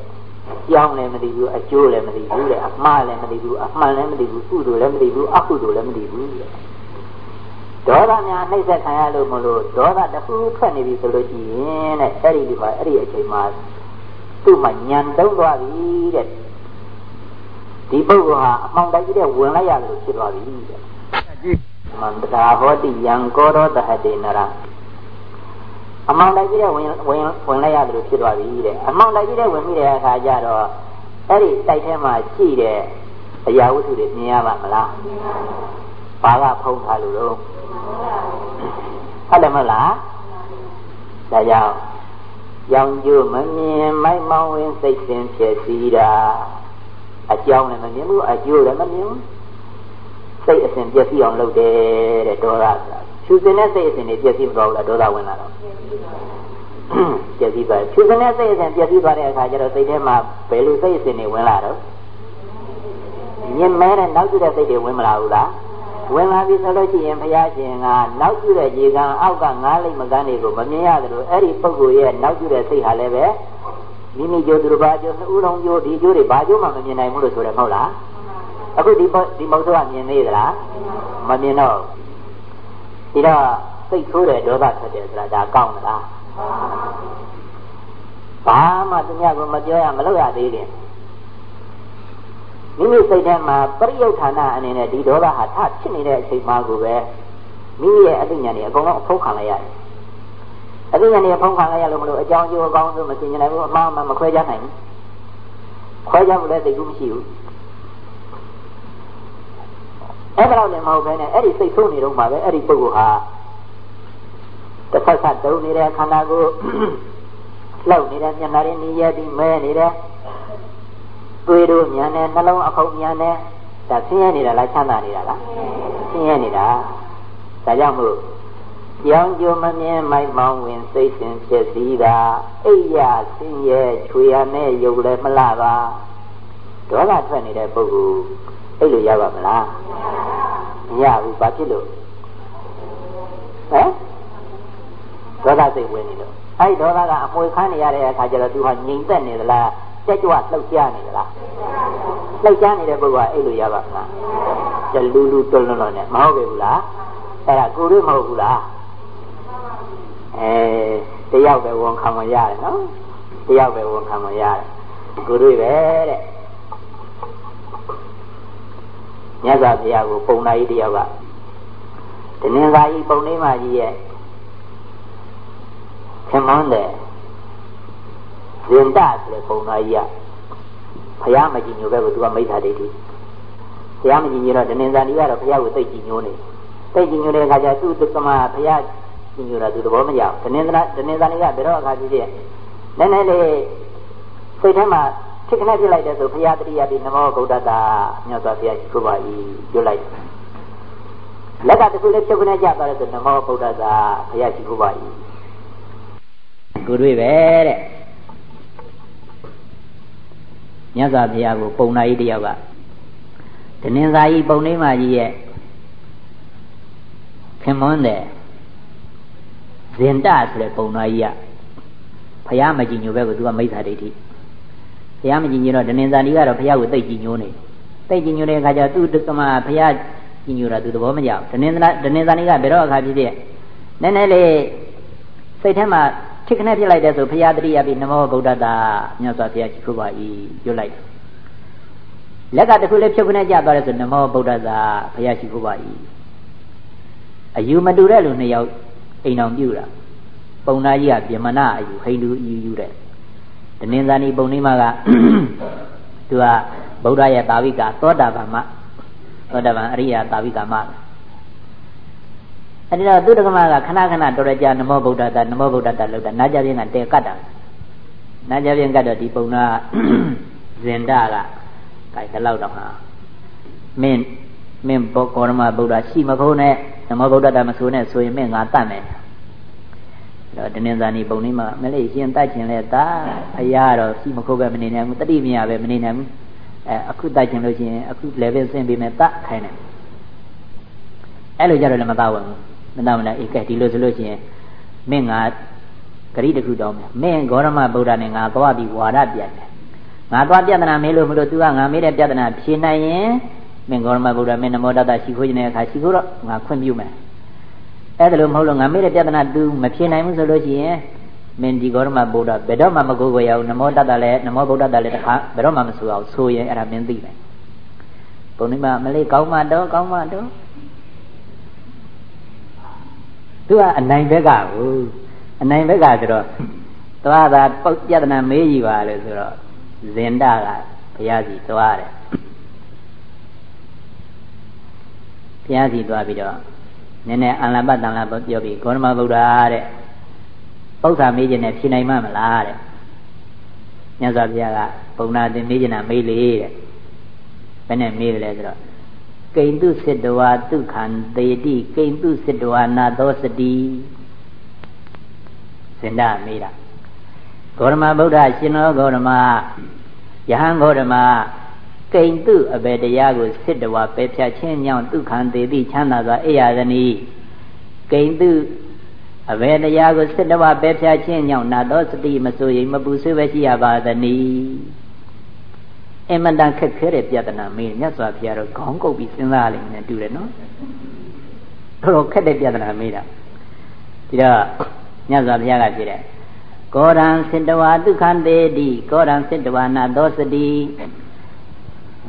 [SPEAKER 1] ကြောင်းလည်းမသိဘူးအကျိုးလည်းမသိဘူးတဲ့အမှားလည်းမသိဘူးအမှန်လည်းမသိဘူးကုသိုလ်လည်းမသိဘူးအကုသိုလ်လည်းမသိဘူးတဲ့ဒေါသများနှိမ့်ဆက်ခံရလို့မလို့ဒေါသတစ်ခုထွက်နေပြီဆိုလို့ရှိရင်တဲ့အဲ့ဒီဒီမှာအဲ့ဒီအချိန်မှာသူ့မှာညံတုံးသွားပြီတဲ့ဒီပုဂ္ဂိုလ်ဟာအမှောင်တိုက်ကြီးတဲ့ဝင်လိုက်ရတယ်လို့ဖြစ်သွားပြီတဲ့မန္တရာဟောတိယံကောရောတဟတေနရာ အမောင်လိုက်ကြီးတဲ့ဝင်ဝင်ဝင်လိုက်ရတယ်လို့ဖြစ်သွားပြီတဲ့အမောင်လိုက်ကြီးတဲ့ဝင်ပြီးတဲ့အခါကျတော့အဲ့ဒီတိုက်ထဲမှာရှိတဲ့အရာဝတ္ထုတွေမြင်ရပါမလားဘာကဖုံးထားလို့လို့ဟုတ်တယ်မလားဒါကြောင့်ရောင်ကျိုးမမြင်မိုက်မောင်းဝင်စိတ်ဆင်းဖြစ်စီတာအကြောင်းလည်းမမြင်ဘူးအကျိုးလည်းမမြင်ဘူးစိတ်အစဉ်ပြည့်စည်အောင်လုပ်တယ်တဲ့ဒေါသ ဖြူစင်တဲ့စိတ်အစဉ်တွေပြည့်စည်မသွားဘူးလားဒေါသဝင်လာတော့ပြည့်စည်သွားဖြူစင်တဲ့စိတ်အစဉ်ပြည့်စည်သွားတဲ့အခါကျတော့စိတ်ထဲမှာဘယ်လိုစိတ်အစဉ်တွေဝင်လာတော့ညင်မဲတဲ့နောက်ကျတဲ့စိတ်တွေဝင်မလာဘူးလားဝင်လာပြီဆိုလို့ရှိရင်ဘုရားရှင်ကနောက်ကျတဲ့ရေကန်အောက်ကငားလိမ့်မကန်းတွေကိုမမြင်ရသလိုအဲ့ဒီပုဂ္ဂိုလ်ရဲ့နောက်ကျတဲ့စိတ်ဟာလည်းပဲမိမိကြိုးသူတို့ဘာကြိုးနှစ်ဦးလုံးကြိုးဒီကြိုးတွေဘာကြိုးမှမမြင်နိုင်ဘူးလို့ဆိုတယ်မဟုတ်လားအခုဒီဒီမုတ်ဆိုးကမြင်သေးသလားမမြင်တော့ ဒီတော့စိတ်ဆိုးတဲ့ဒေါသထွက်တယ်ဆိုတာဒါကောင်းသလားဘာမှသူများကမပြောရမလုပ်ရသေးတယ်မိမိစိတ်ထဲမှာပရိယုဌာဏအနေနဲ့ဒီဒေါသဟာထဖြစ်နေတဲ့အချိန်မှကိုပဲမိမိရဲ့အသိဉာဏ်တွေအကုန်လုံးအဖုံးခံလိုက်ရတယ်အသိဉာဏ်တွေအဖုံးခံလိုက်ရလို့မလို့အကြောင်းကျိုးအကောင်းဆုံးမသိနိုင်ဘူးအမှားမှမခွဲခြားနိုင်ဘူးခွဲခြားမှုလည်းသိကူးမရှိဘူး အဲ့ဒါတော့လည်းမဟုတ်ဘဲနဲ့အဲ့ဒီစိတ်ဆိုးနေတော့မှပဲအဲ့ဒီပုဂ္ဂိုလ်ဟာတစ်ဖက်ဆက်တုံနေတဲ့ခန္ဓာကိုလှုပ်နေတဲ့မျက်နှာရင်းနေရပြီးမဲနေတဲ့သွေးတို့ညာနဲ့နှလုံးအခုံညာနဲ့ဒါဆင်းရဲနေတာလားချမ်းသာနေတာလားဆင်းရဲနေတာဒါကြောင့်မို့ကြောင်ကြုံမမြင်မိုက်မောင်းဝင်စိတ်စဉ်ဖြစ်စည်းတာအိယာဆင်းရဲချွေရနဲ့ယုတ်လည်းမလှပါဒေါသထွက်နေတဲ့ပုဂ္ဂိုလ် အဲ့လိုရပါမလားမရဘူးဘာဖြစ်လို့ဟမ်ဒေါသစိတ်ဝင်နေလို့အဲ့ဒေါသကအမွေခမ်းနေရတဲ့အခါကျတော့သူဟာငြိမ်သက်နေသလားကြက်ကြွလှုပ်ရှားနေသလားလှုပ်ရှားနေတဲ့ပုဂ္ဂိုလ်ကအဲ့လိုရပါမလားကျလူလူတွလွန်းလွန်းနဲ့မဟုတ်ပြီဘူးလားအဲ့ဒါကိုယ်တွေ့မဟုတ်ဘူးလားအဲတယောက်ပဲဝန်ခံမရတယ်နော်တယောက်ပဲဝန်ခံမရတယ်ကိုယ်တွေ့ပဲတဲ့ မြတ်စွာဘုရားကိုပုံနာကြီးတယောက်ကတနင်္သာရီပုံနေမကြီးရဲ့ခင်မွန်းတဲ့ဇင်တဆိုတဲ့ပုံနာကြီးကဘုရားမကြည်ညိုပဲကိုသူကမိစ္ဆာဒိဋ္ဌိဘုရားမကြည်ညိုတော့တနင်္သာရီကတော့ဘုရားကိုသိကြည်ညိုနေသိကြည်ညိုတဲ့အခါကျသူ့တက္ကမဘုရားကြည်ညိုတာသူသဘောမကျဘူးတနင်္သာတနင်္သာရီကဘယ်တော့အခါကြည့်တဲ့နည်းနည်းလေးစိတ်ထဲမှာ ဖြစ်ခနဲ့ဖြစ်လိုက်တဲ့ဆိုဘုရားတတိယပြီးနမောဗုဒ္ဓတာမြတ်စွာဘုရားရှိခိုးပါ၏ပြောလိုက်လက်ကတခုလေးဖြုတ်ခနဲ့ကြသွားတဲ့ဆိုနမောဗုဒ္ဓတာဘုရားရှိခိုးပါ၏ကိုတွေ့ပဲတဲ့မြတ်စွာဘုရားကိုပုံနာကြီးတယောက်ကတနင်္သာရီပုံနေမကြီးရဲ့ခင်မွန်းတဲ့ဇင်တဆိုတဲ့ပုံနာကြီးကဘုရားမကြည်ညိုဘက်ကိုသူကမိစ္ဆာဒိဋ္ဌိ ဘုရားမကြည်ညိုတော့ဒနင်ဇာနီကတော့ဘုရားကိုသိကြည်ညိုနေသိကြည်ညိုတဲ့အခါကျသူ့ကမှဘုရားကြည်ညိုတာသူသဘောမကျဘူးဒနင်ဇာဒနင်ဇာနီကဘယ်တော့အခါဖြစ်ဖြစ်နည်းနည်းလေးစိတ်ထဲမှာ
[SPEAKER 2] ထစ်ခနဲ့ဖြစ်လိုက်တဲ့ဆိုဘုရားတတိယပြီးနမောဗုဒ္ဓတာမြတ်စွာဘုရားရှိခိုးပါ၏ရွတ်လိုက်လက်ကတခုလေးဖြုတ်ခနဲ့ကြသွားတယ်ဆိုနမောဗုဒ္ဓတာဘုရားရှိခိုးပါ၏အယူမတူတဲ့လူနှစ်ယောက်အိမ်တော်ပြုတာပုံနာကြီးကပြမနာအယူဟိန္ဒူအယူယူတဲ့ တနင်္သာရီပုံနေမှာကသူကဗုဒ္ဓရဲ့တာဝိကသောတာပန်မသောတာပန်အရိယာတာဝိကမအဲဒီတော့သူတက္ကမကခဏခဏတော်ရကြနမောဗုဒ္ဓတာနမောဗုဒ္ဓတာလို့တာနာကြပြင်းကတဲကတ်တာနာကြပြင်းကတ်တော့ဒီပုံနာဇင်ဒကအဲဒါလောက်တော့ဟာမင်းမင်းဘောကောရမဗုဒ္ဓရှိမခုံးနဲ့နမောဗုဒ္ဓတာမဆိုနဲ့ဆိုရင်မင်းငါတတ်မယ် တော့တနင်္ဇာနီပုံလေးမှာမလေးရှင်တတ်ခြင်းလဲတာအရာတော့ရှိမခုံးပဲမနေနိုင်ဘူးတတိမရပဲမနေနိုင်ဘူးအဲအခုတတ်ခြင်းလို့ရှိရင်အခု level ဆင်းပြီးမယ်တတ်ခိုင်းတယ်အဲ့လိုကြတော့လည်းမတတ်ဝင်ဘူးမတတ်မလားအေးကဲဒီလိုဆိုလို့ရှိရင်မင်းငါဂရိတခုတောင်းမယ်မင်းဂေါရမဗုဒ္ဓနဲ့ငါသွားပြီးဝါဒပြန်တယ်ငါသွားပြဒနာမေးလို့မလို့ तू ကငါမေးတဲ့ပြဒနာဖြေနိုင်ရင်မင်းဂေါရမဗုဒ္ဓမင်းနမောတတရှိခိုးခြင်းတဲ့အခါရှိခိုးတော့ငါခွင့်ပြုမယ် အဲ့ဒါလို့မဟုတ်လို့ငါမေးတဲ့ပြဒနာ तू မဖြေနိုင်ဘူးဆိုလို့ရှိရင်မင်းဒီဂေါရမဗုဒ္ဓဘယ်တော့မှမကိုးကိုရအောင်နမောတတလည်းနမောဗုဒ္ဓတလည်းတခါဘယ်တော့မှမဆိုအောင်ဆိုရင်အဲ့ဒါမင်းသိမယ်ပုံနိမမလေးကောင်းမှတော့ကောင်းမှတော့သူကအနိုင်ဘက်ကကိုအနိုင်ဘက်ကဆိုတော့သွားတာပုတ်ပြဒနာမေးကြီးပါလေဆိုတော့ဇင်ဒကဘုရားစီသွားတယ်ဘုရားစီသွားပြီးတော့ နည်းနည်းအလပတ်တန်လာပြောပြီးဂေါရမဗုဒ္ဓတဲ့ပု္ပ္ပာမေးခြင်းနဲ့ဖြေနိုင်မှမလားတဲ့မြတ်စွာဘုရားကပုံနာတင်မေးခြင်းနဲ့မေးလေတဲ့ဘယ်နဲ့မေးတယ်လဲဆိုတော့ကိန္တုစစ်တဝါဒုက္ခံသေတိကိန္တုစစ်တဝါနာသောစတိစင်ဒမေးတာဂေါရမဗုဒ္ဓရှင်တော်ဂေါရမယဟန်ဂေါရမ ကိန္တုအဘေတရားကိုစစ်တဝါပဲဖြတ်ခြင်းညောင်းဒုက္ခံသေတိချမ်းသာစွာအိယာသနီကိန္တုအဘေတရားကိုစစ်တဝါပဲဖြတ်ခြင်းညောင်းနာသောစတိမစိုးရိမ်မပူဆွေးပဲရှိရပါသနီအမတန်ခက်ခဲတဲ့ပြဿနာမေးမြတ်စွာဘုရားတော့ခေါင်းကုပ်ပြီးစဉ်းစားလိမ့်မယ်တူတယ်နော်တော်တော်ခက်တဲ့ပြဿနာမေးတာဒီတော့မြတ်စွာဘုရားကပြတဲ့ကောရံစေတဝါဒုက္ခတေတိကောရံစေတဝါနာသောစတိ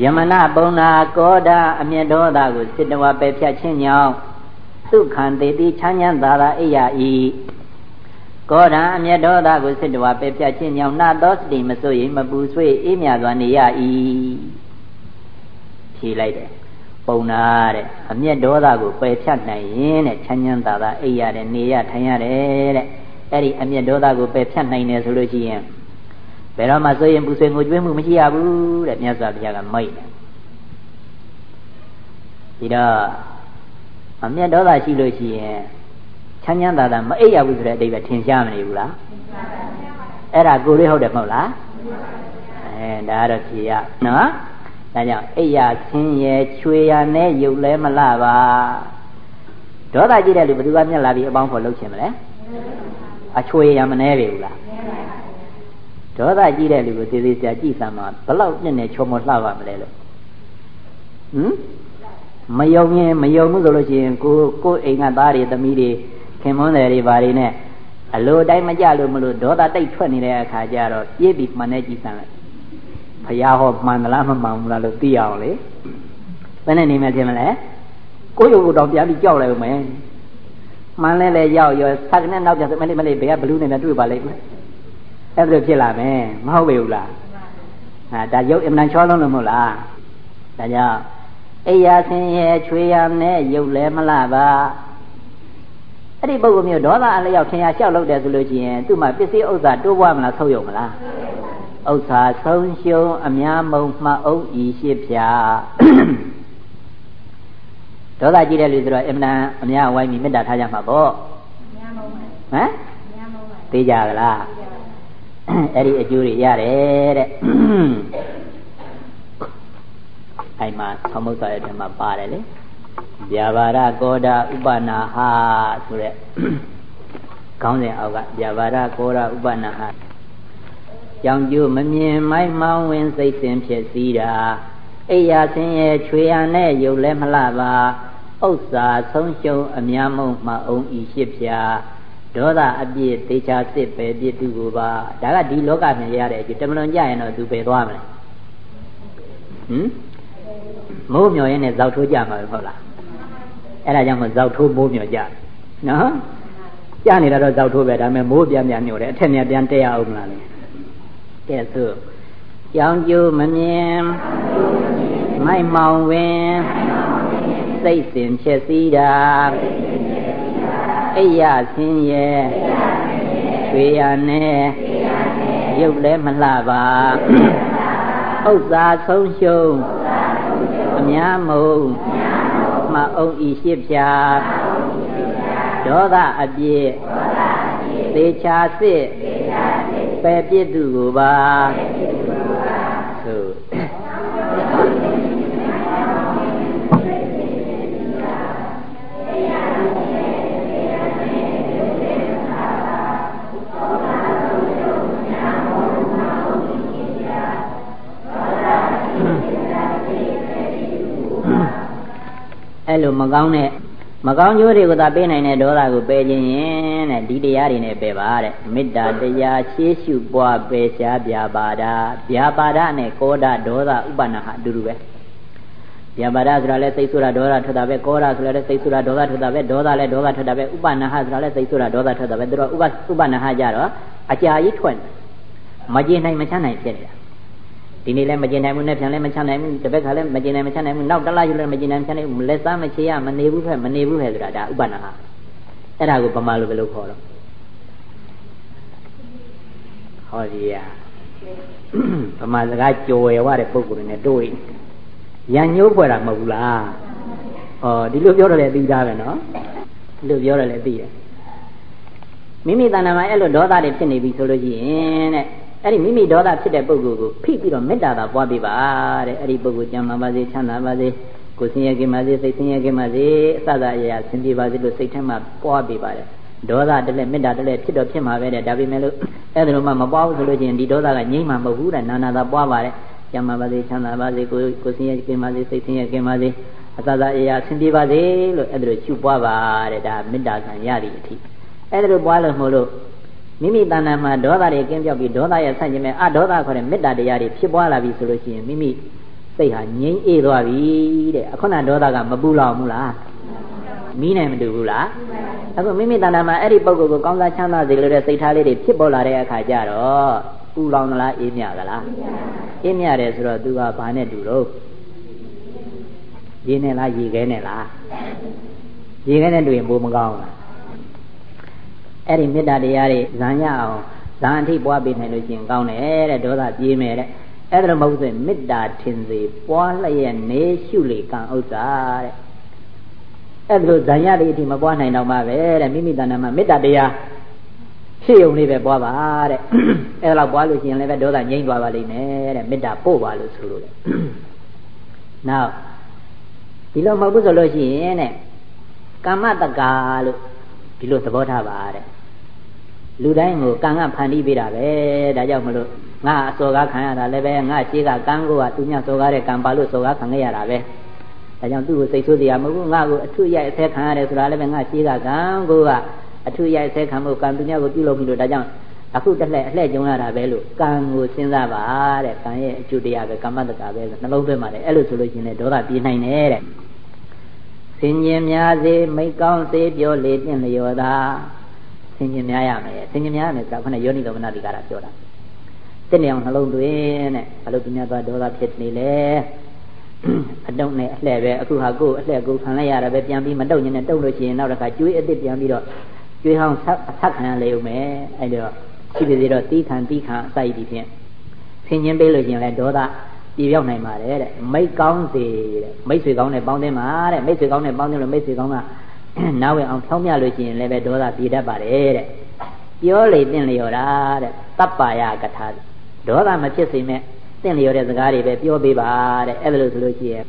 [SPEAKER 2] ဗျမနပုံနာကောဒအမျက်ဒေါသကိုစေတဝါပယ်ဖြတ်ခြင်းကြောင့်ဒုက္ခတေတိချမ်းချမ်းသာသာအိယာဤကောဓာအမျက်ဒေါသကိုစစ်တဝါပဲပြချင်းကြောင့်နာသောစတိမစိုးရင်မပူဆွေးအေးမြစွာနေရ၏ဖြေလိုက်တယ်ပုံနာတဲ့အမျက်ဒေါသကိုပယ်ဖြတ်နိုင်ရင်တဲ့ချမ်းချမ်းသာသာအိပ်ရတယ်နေရထိုင်ရတယ်တဲ့အဲ့ဒီအမျက်ဒေါသကိုပယ်ဖြတ်နိုင်တယ်ဆိုလို့ရှိရင် ဘယ်တော့မှစိုးရင်ပူဆွေးငိုကြွေးမှုမရှိရဘူးတဲ့မြတ်စွာဘုရားကမိတ်တယ်ဒီတော့အမျက်ဒေါသရှိလို့ရှိရင်ချမ်းချမ်းသာသာမအိပ်ရဘူးဆိုတဲ့အတိတ်ပဲထင်ရှားမနေဘူးလားအဲ့ဒါကိုလေးဟုတ်တယ်မဟုတ်လားအဲဒါကတော့ဖြေရနော်ဒါကြောင့်အိပ်ရဆင်းရဲချွေရနဲ့ရုပ်လဲမလှပါဒေါသကြည့်တဲ့လူဘယ်သူကမျက်လာပြီးအပေါင်းဖော်လှုပ်ခြင်းမလဲအချွေရမနေပြီဘူးလား ဒေါသကြည့်တဲ့လူကိုသေသေးချာကြည့်စမ်းမှာဘလောက်နဲ့နဲ့ချော်မလှပါမလဲလို့ဟမ်မယုံရင်မယုံမှုဆိုလို့ရှိရင်ကိုကိုအိမ်ကသားတွေသမီးတွေခင်မွန်းတယ်တွေဘာတွေနဲ့အလိုတိုင်းမကြလို့မလို့ဒေါသတိတ်ထွက်နေတဲ့အခါကျတော့ပြေးပြီးမှန်နေကြည့်စမ်းလိုက်ဖရာဟောမှန်သလားမမှန်ဘူးလားလို့သိအောင်လေဘယ်နဲ့နေမယ်ထင်မလဲကိုရုပ်ကိုတော့ပြန်ပြီးကြောက်လိုက်ဦးမယ်မှန်လဲလဲရောက်ရောဆက်ကနေနောက်ကျမလေးမလေးဘယ်ကဘလူးနေလဲတွေ့ပါလိမ့်မယ် အဲ့ဒါဖြစ်လာမယ်မဟုတ်ပေဘူးလားဟာဒါရုပ်အမှန်ချောလုံးလို့မဟုတ်လားဒါကြောင့်အိယာဆင်းရဲချွေရနဲ့ရုပ်လဲမလားပါအဲ့ဒီပုဂ္ဂိုလ်မျိုးဒေါသအလျောက်ထင်ရလျှောက်လုပ်တယ်ဆိုလို့ရှိရင်သူ့မှာပစ္စည်းဥစ္စာတိုးပွားမလားဆုပ်ယုံမလားဥစ္စာဆုံးရှုံးအများမုံမှအုပ်ဤရှိဖြာဒေါသကြီးတဲ့လူဆိုတော့အင်မတန်အများဝိုင်းပြီးမေတ္တာထားကြမှာပေါ့ဟမ်သိကြကလား အဲ့ဒီအကျိုးတွေရတယ်တဲ့အဲ့မှာသမုဒ္ဒရာထဲမှာပါတယ်လေဗျာပါရကောဒဥပနာဟဆိုတဲ့ခေါင်းစဉ်အောက်ကဗျာပါရကောဒဥပနာဟကြောင်ကျိုးမမြင်မိုက်မောင်းဝင်စိတ်စဉ်ဖြစ်စည်းတာအိယာဆင်းရဲချွေရနဲ့ယုတ်လဲမလှပါဥစ္စာဆုံးရှုံးအများမုံမှအုံဤရှိဖြာ ဒေါသအပြည့်သေချာစစ်ပဲပြည့်သူကိုပါဒါကဒီလောကမြင်ရတဲ့အကျိုးတမလွန်ကြရင်တော့သူပဲသွားမလဲဟမ်မိုးမြော်ရင်လည်းဇောက်ထိုးကြမှာပဲဟုတ်လားအဲ့ဒါကြောင့်မဇောက်ထိုးမိုးမြော်ကြနော်ကြနေတာတော့ဇောက်ထိုးပဲဒါပေမဲ့မိုးပြန်ပြန်ညို့တယ်အထက်မြပြန်တက်ရအောင်မလားလေကဲဆိုကြောင်ကျိုးမမြင်မိုက်မောင်ဝင်စိတ်စဉ်ဖြစ်စည်းတာ အိယဆင်းရဲရွှေရနဲ့ရုပ်လည်းမလှပါဥစ္စာဆုံးရှုံးအများမုံမအောင်ဤရှိဖြာဒေါသအပြည့်သေချာစစ်ပယ်ပြစ်သူကိုပါ အဲ့လိုမကောင်းတဲ့မကောင်းကျိုးတွေကိုသာပေးနိုင်တဲ့ဒေါသကိုပယ်ခြင်းရင်တဲ့ဒီတရားတွေနဲ့ပယ်ပါတဲ့မေတ္တာတရားရှေးရှုပွားပယ်ရှားဗျာပါဒဗျာပါဒနဲ့ကောဒဒေါသဥပနာဟာအတူတူပဲဗျာပါဒဆိုတာလဲစိတ်ဆိုတာဒေါသထွက်တာပဲကောဒဆိုတာလဲစိတ်ဆိုတာဒေါသထွက်တာပဲဒေါသလဲဒေါသထွက်တာပဲဥပနာဟဆိုတာလဲစိတ်ဆိုတာဒေါသထွက်တာပဲသူတို့ဥပဥပနာဟကြတော့အကြာကြီးထွက်မကျေနိုင်မချမ်းနိုင်ဖြစ်နေတာ ဒီနေ့လည်းမကျင်နိုင်ဘူးနဲ့ပြန်လည်းမချနိုင်ဘူးတစ်ဘက်ကလည်းမကျင်နိုင်မချနိုင်ဘူးနောက်တစ်လယူလည်းမကျင်နိုင်မချနိုင်ဘူးလက်စားမချေရမနေဘူးဖက်မနေဘူးဖက်ဆိုတာဒါဥပနာဟာအဲ့ဒါကိုဗမာလိုဘယ်လိုခေါ်တော့ဟောဒီရဗမာစကားကြော်ရဝတဲ့ပုံကိုယ်တွေနဲ့တွေ့ရန်ညိုးဖွဲ့တာမဟုတ်ဘူးလားဟောဒီလိုပြောတော့လည်းသိသားပဲနော်ဒီလိုပြောတော့လည်းသိတယ်မိမိတဏ္ဍာမှာအဲ့လိုဒေါသတွေဖြစ်နေပြီဆိုလို့ရှိရင်တဲ့ အဲ့ဒီမိမိဒေါသဖြစ်တဲ့ပုဂ္ဂိုလ်ကိုဖိပြီးတော့မေတ္တာသာပွားပေးပါတဲ့အဲ့ဒီပုဂ္ဂိုလ်ကျမ်းမာပါစေချမ်းသာပါစေကိုယ်ဆင်းရဲကင်းပါစေစိတ်ဆင်းရဲကင်းပါစေအစသာအရာဆင်းပြေပါစေလို့စိတ်ထဲမှာပွားပေးပါတယ်ဒေါသတလည်းမေတ္တာတလည်းဖြစ်တော့ဖြစ်မှာပဲတဲ့ဒါပေမဲ့လို့အဲ့ဒါလိုမှမပွားဘူးဆိုလို့ချင်းဒီဒေါသကငြိမ့်မှာမဟုတ်ဘူးတဲ့နာနာသာပွားပါတယ်ကျမ်းမာပါစေချမ်းသာပါစေကိုယ်ကိုယ်ဆင်းရဲကင်းပါစေစိတ်ဆင်းရဲကင်းပါစေအစသာအရာဆင်းပြေပါစေလို့အဲ့ဒါလိုရှုပွားပါတဲ့ဒါမေတ္တာကံရသည်အထိအဲ့ဒါလိုပွားလို့မို့လို့ မိမိတဏ္ဍာမှာဒေါသတွေကင်းပြောက်ပြီးဒေါသရဲ့ဆန့်ကျင်မဲ့အဒေါသခေါ်တဲ့မေတ္တာတရားတွေဖြစ်ပွားလာပြီဆိုလို့ရှိရင်မိမိစိတ်ဟာငြိမ်းအေးသွားပြီတဲ့အခုနဒေါသကမပူလောင်ဘူးလားမီးနိုင်မတူဘူးလားအခုမိမိတဏ္ဍာမှာအဲ့ဒီပုံကိုယ်ကိုကောင်းစားချမ်းသာစေလို့တဲ့စိတ်ထားလေးတွေဖြစ်ပေါ်လာတဲ့အခါကျတော့ပူလောင်သလားအေးမြသလားအေးမြတယ်ဆိုတော့သူကဘာနဲ့တူတော့ရေနဲ့လားရေခဲနဲ့လားရေခဲနဲ့တူရင်ဘိုးမကောင်းလား အဲ့ဒီမေတ္တာတရားတွေဇံရအောင်ဇံအထိပွားပေးနိုင်လို့ရှိရင်ကောင်းတယ်တဲ့ဒေါသပြေးမယ်တဲ့အဲ့ဒါလိုမဟုတ်ဆိုရင်မေတ္တာထင်စေပွားလျက်နေရှုလေကံဥစ္စာတဲ့အဲ့ဒါလိုဇံရတွေအထိမပွားနိုင်တော့မှပဲတဲ့မိမိတဏ္ဍာမှာမေတ္တာတရားဖြစ်ုံလေးပဲပွားပါတဲ့အဲ့ဒါလောက်ပွားလို့ရှိရင်လည်းပဲဒေါသငြိမ့်သွားပါလိမ့်မယ်တဲ့မေတ္တာပို့ပါလို့ဆိုလို့လေနောက်ဒီလိုမဟုတ်ဘူးဆိုလို့ရှိရင်တဲ့ကာမတက္ကာလို့ဒီလိုသဘောထားပါတဲ့ လူတိုင်းကိုကံကဖန်တီးပေးတာပဲဒါကြောင့်မလို့ငါအစောကားခံရတာလည်းပဲငါရှိကကံကိုကသူမြစောကားတဲ့ကံပါလို့စောကားခံခဲ့ရတာပဲဒါကြောင့်သူ့ကိုစိတ်ဆိုးစရာမဟုတ်ဘူးငါကိုအထုရိုက်အသက်ခံရတယ်ဆိုတာလည်းပဲငါရှိကကံကိုကအထုရိုက်အသက်ခံမှုကံသူမြကိုပြုလုပ်ပြီးလို့ဒါကြောင့်အခုတက်လှဲ့အလှဲ့ကြုံရတာပဲလို့ကံကိုစဉ်းစားပါတဲ့ကံရဲ့အကျိုးတရားပဲကမ္မတကာပဲနှလုံးသွင်းပါတယ်အဲ့လိုဆိုလို့ရှိရင်ဒေါသပြေးနိုင်တယ်တဲ့ဆင်ញင်များစေမိကောင်းစေပြောလေတင့်လျော်သာ ဆင်ញင်များရမယ်ဆင်ញင်များရမယ်ဆိုတာခုနယောနိသောမနတိကာရပြောတာတင့်နေအောင်နှလုံးသွင်းတဲ့ဘာလို့ပြညာသွားဒေါသဖြစ်နေလဲအတုံးနဲ့အလှဲ့ပဲအခုဟာကိုယ်အလှဲ့ကိုခံလိုက်ရတာပဲပြန်ပြီးမတုံညနဲ့တုံလို့ရှိရင်နောက်တစ်ခါကျွေးအစ်စ်ပြန်ပြီးတော့ကျွေးဟောင်းဆက်ဆက်ခံရလေဦးမယ်အဲ့တော့ရှိပြီသေးတော့တီးခံတီးခံအစိုက်ဒီဖြင့်ဆင်ញင်ပေးလို့ရှိရင်လည်းဒေါသပြေပြောက်နိုင်ပါတယ်တဲ့မိတ်ကောင်းစေတဲ့မိတ်ဆွေကောင်းနဲ့ပေါင်းသင်းပါတဲ့မိတ်ဆွေကောင်းနဲ့ပေါင်းသင်းလို့မိတ်ဆွေကောင်းက နားဝင်အောင်ဖြောင်းမြလို့ရှိရင်လည်းပဲဒေါသပြေတတ်ပါတယ်တဲ့ပြောလေတင့်လျော်တာတဲ့တပ်ပါယကထာဒေါသမဖြစ်စေမဲ့တင့်လျော်တဲ့စကားတွေပဲပြောပေးပါတဲ့အဲ့ဒါလို့ဆိုလို့ရှိရင်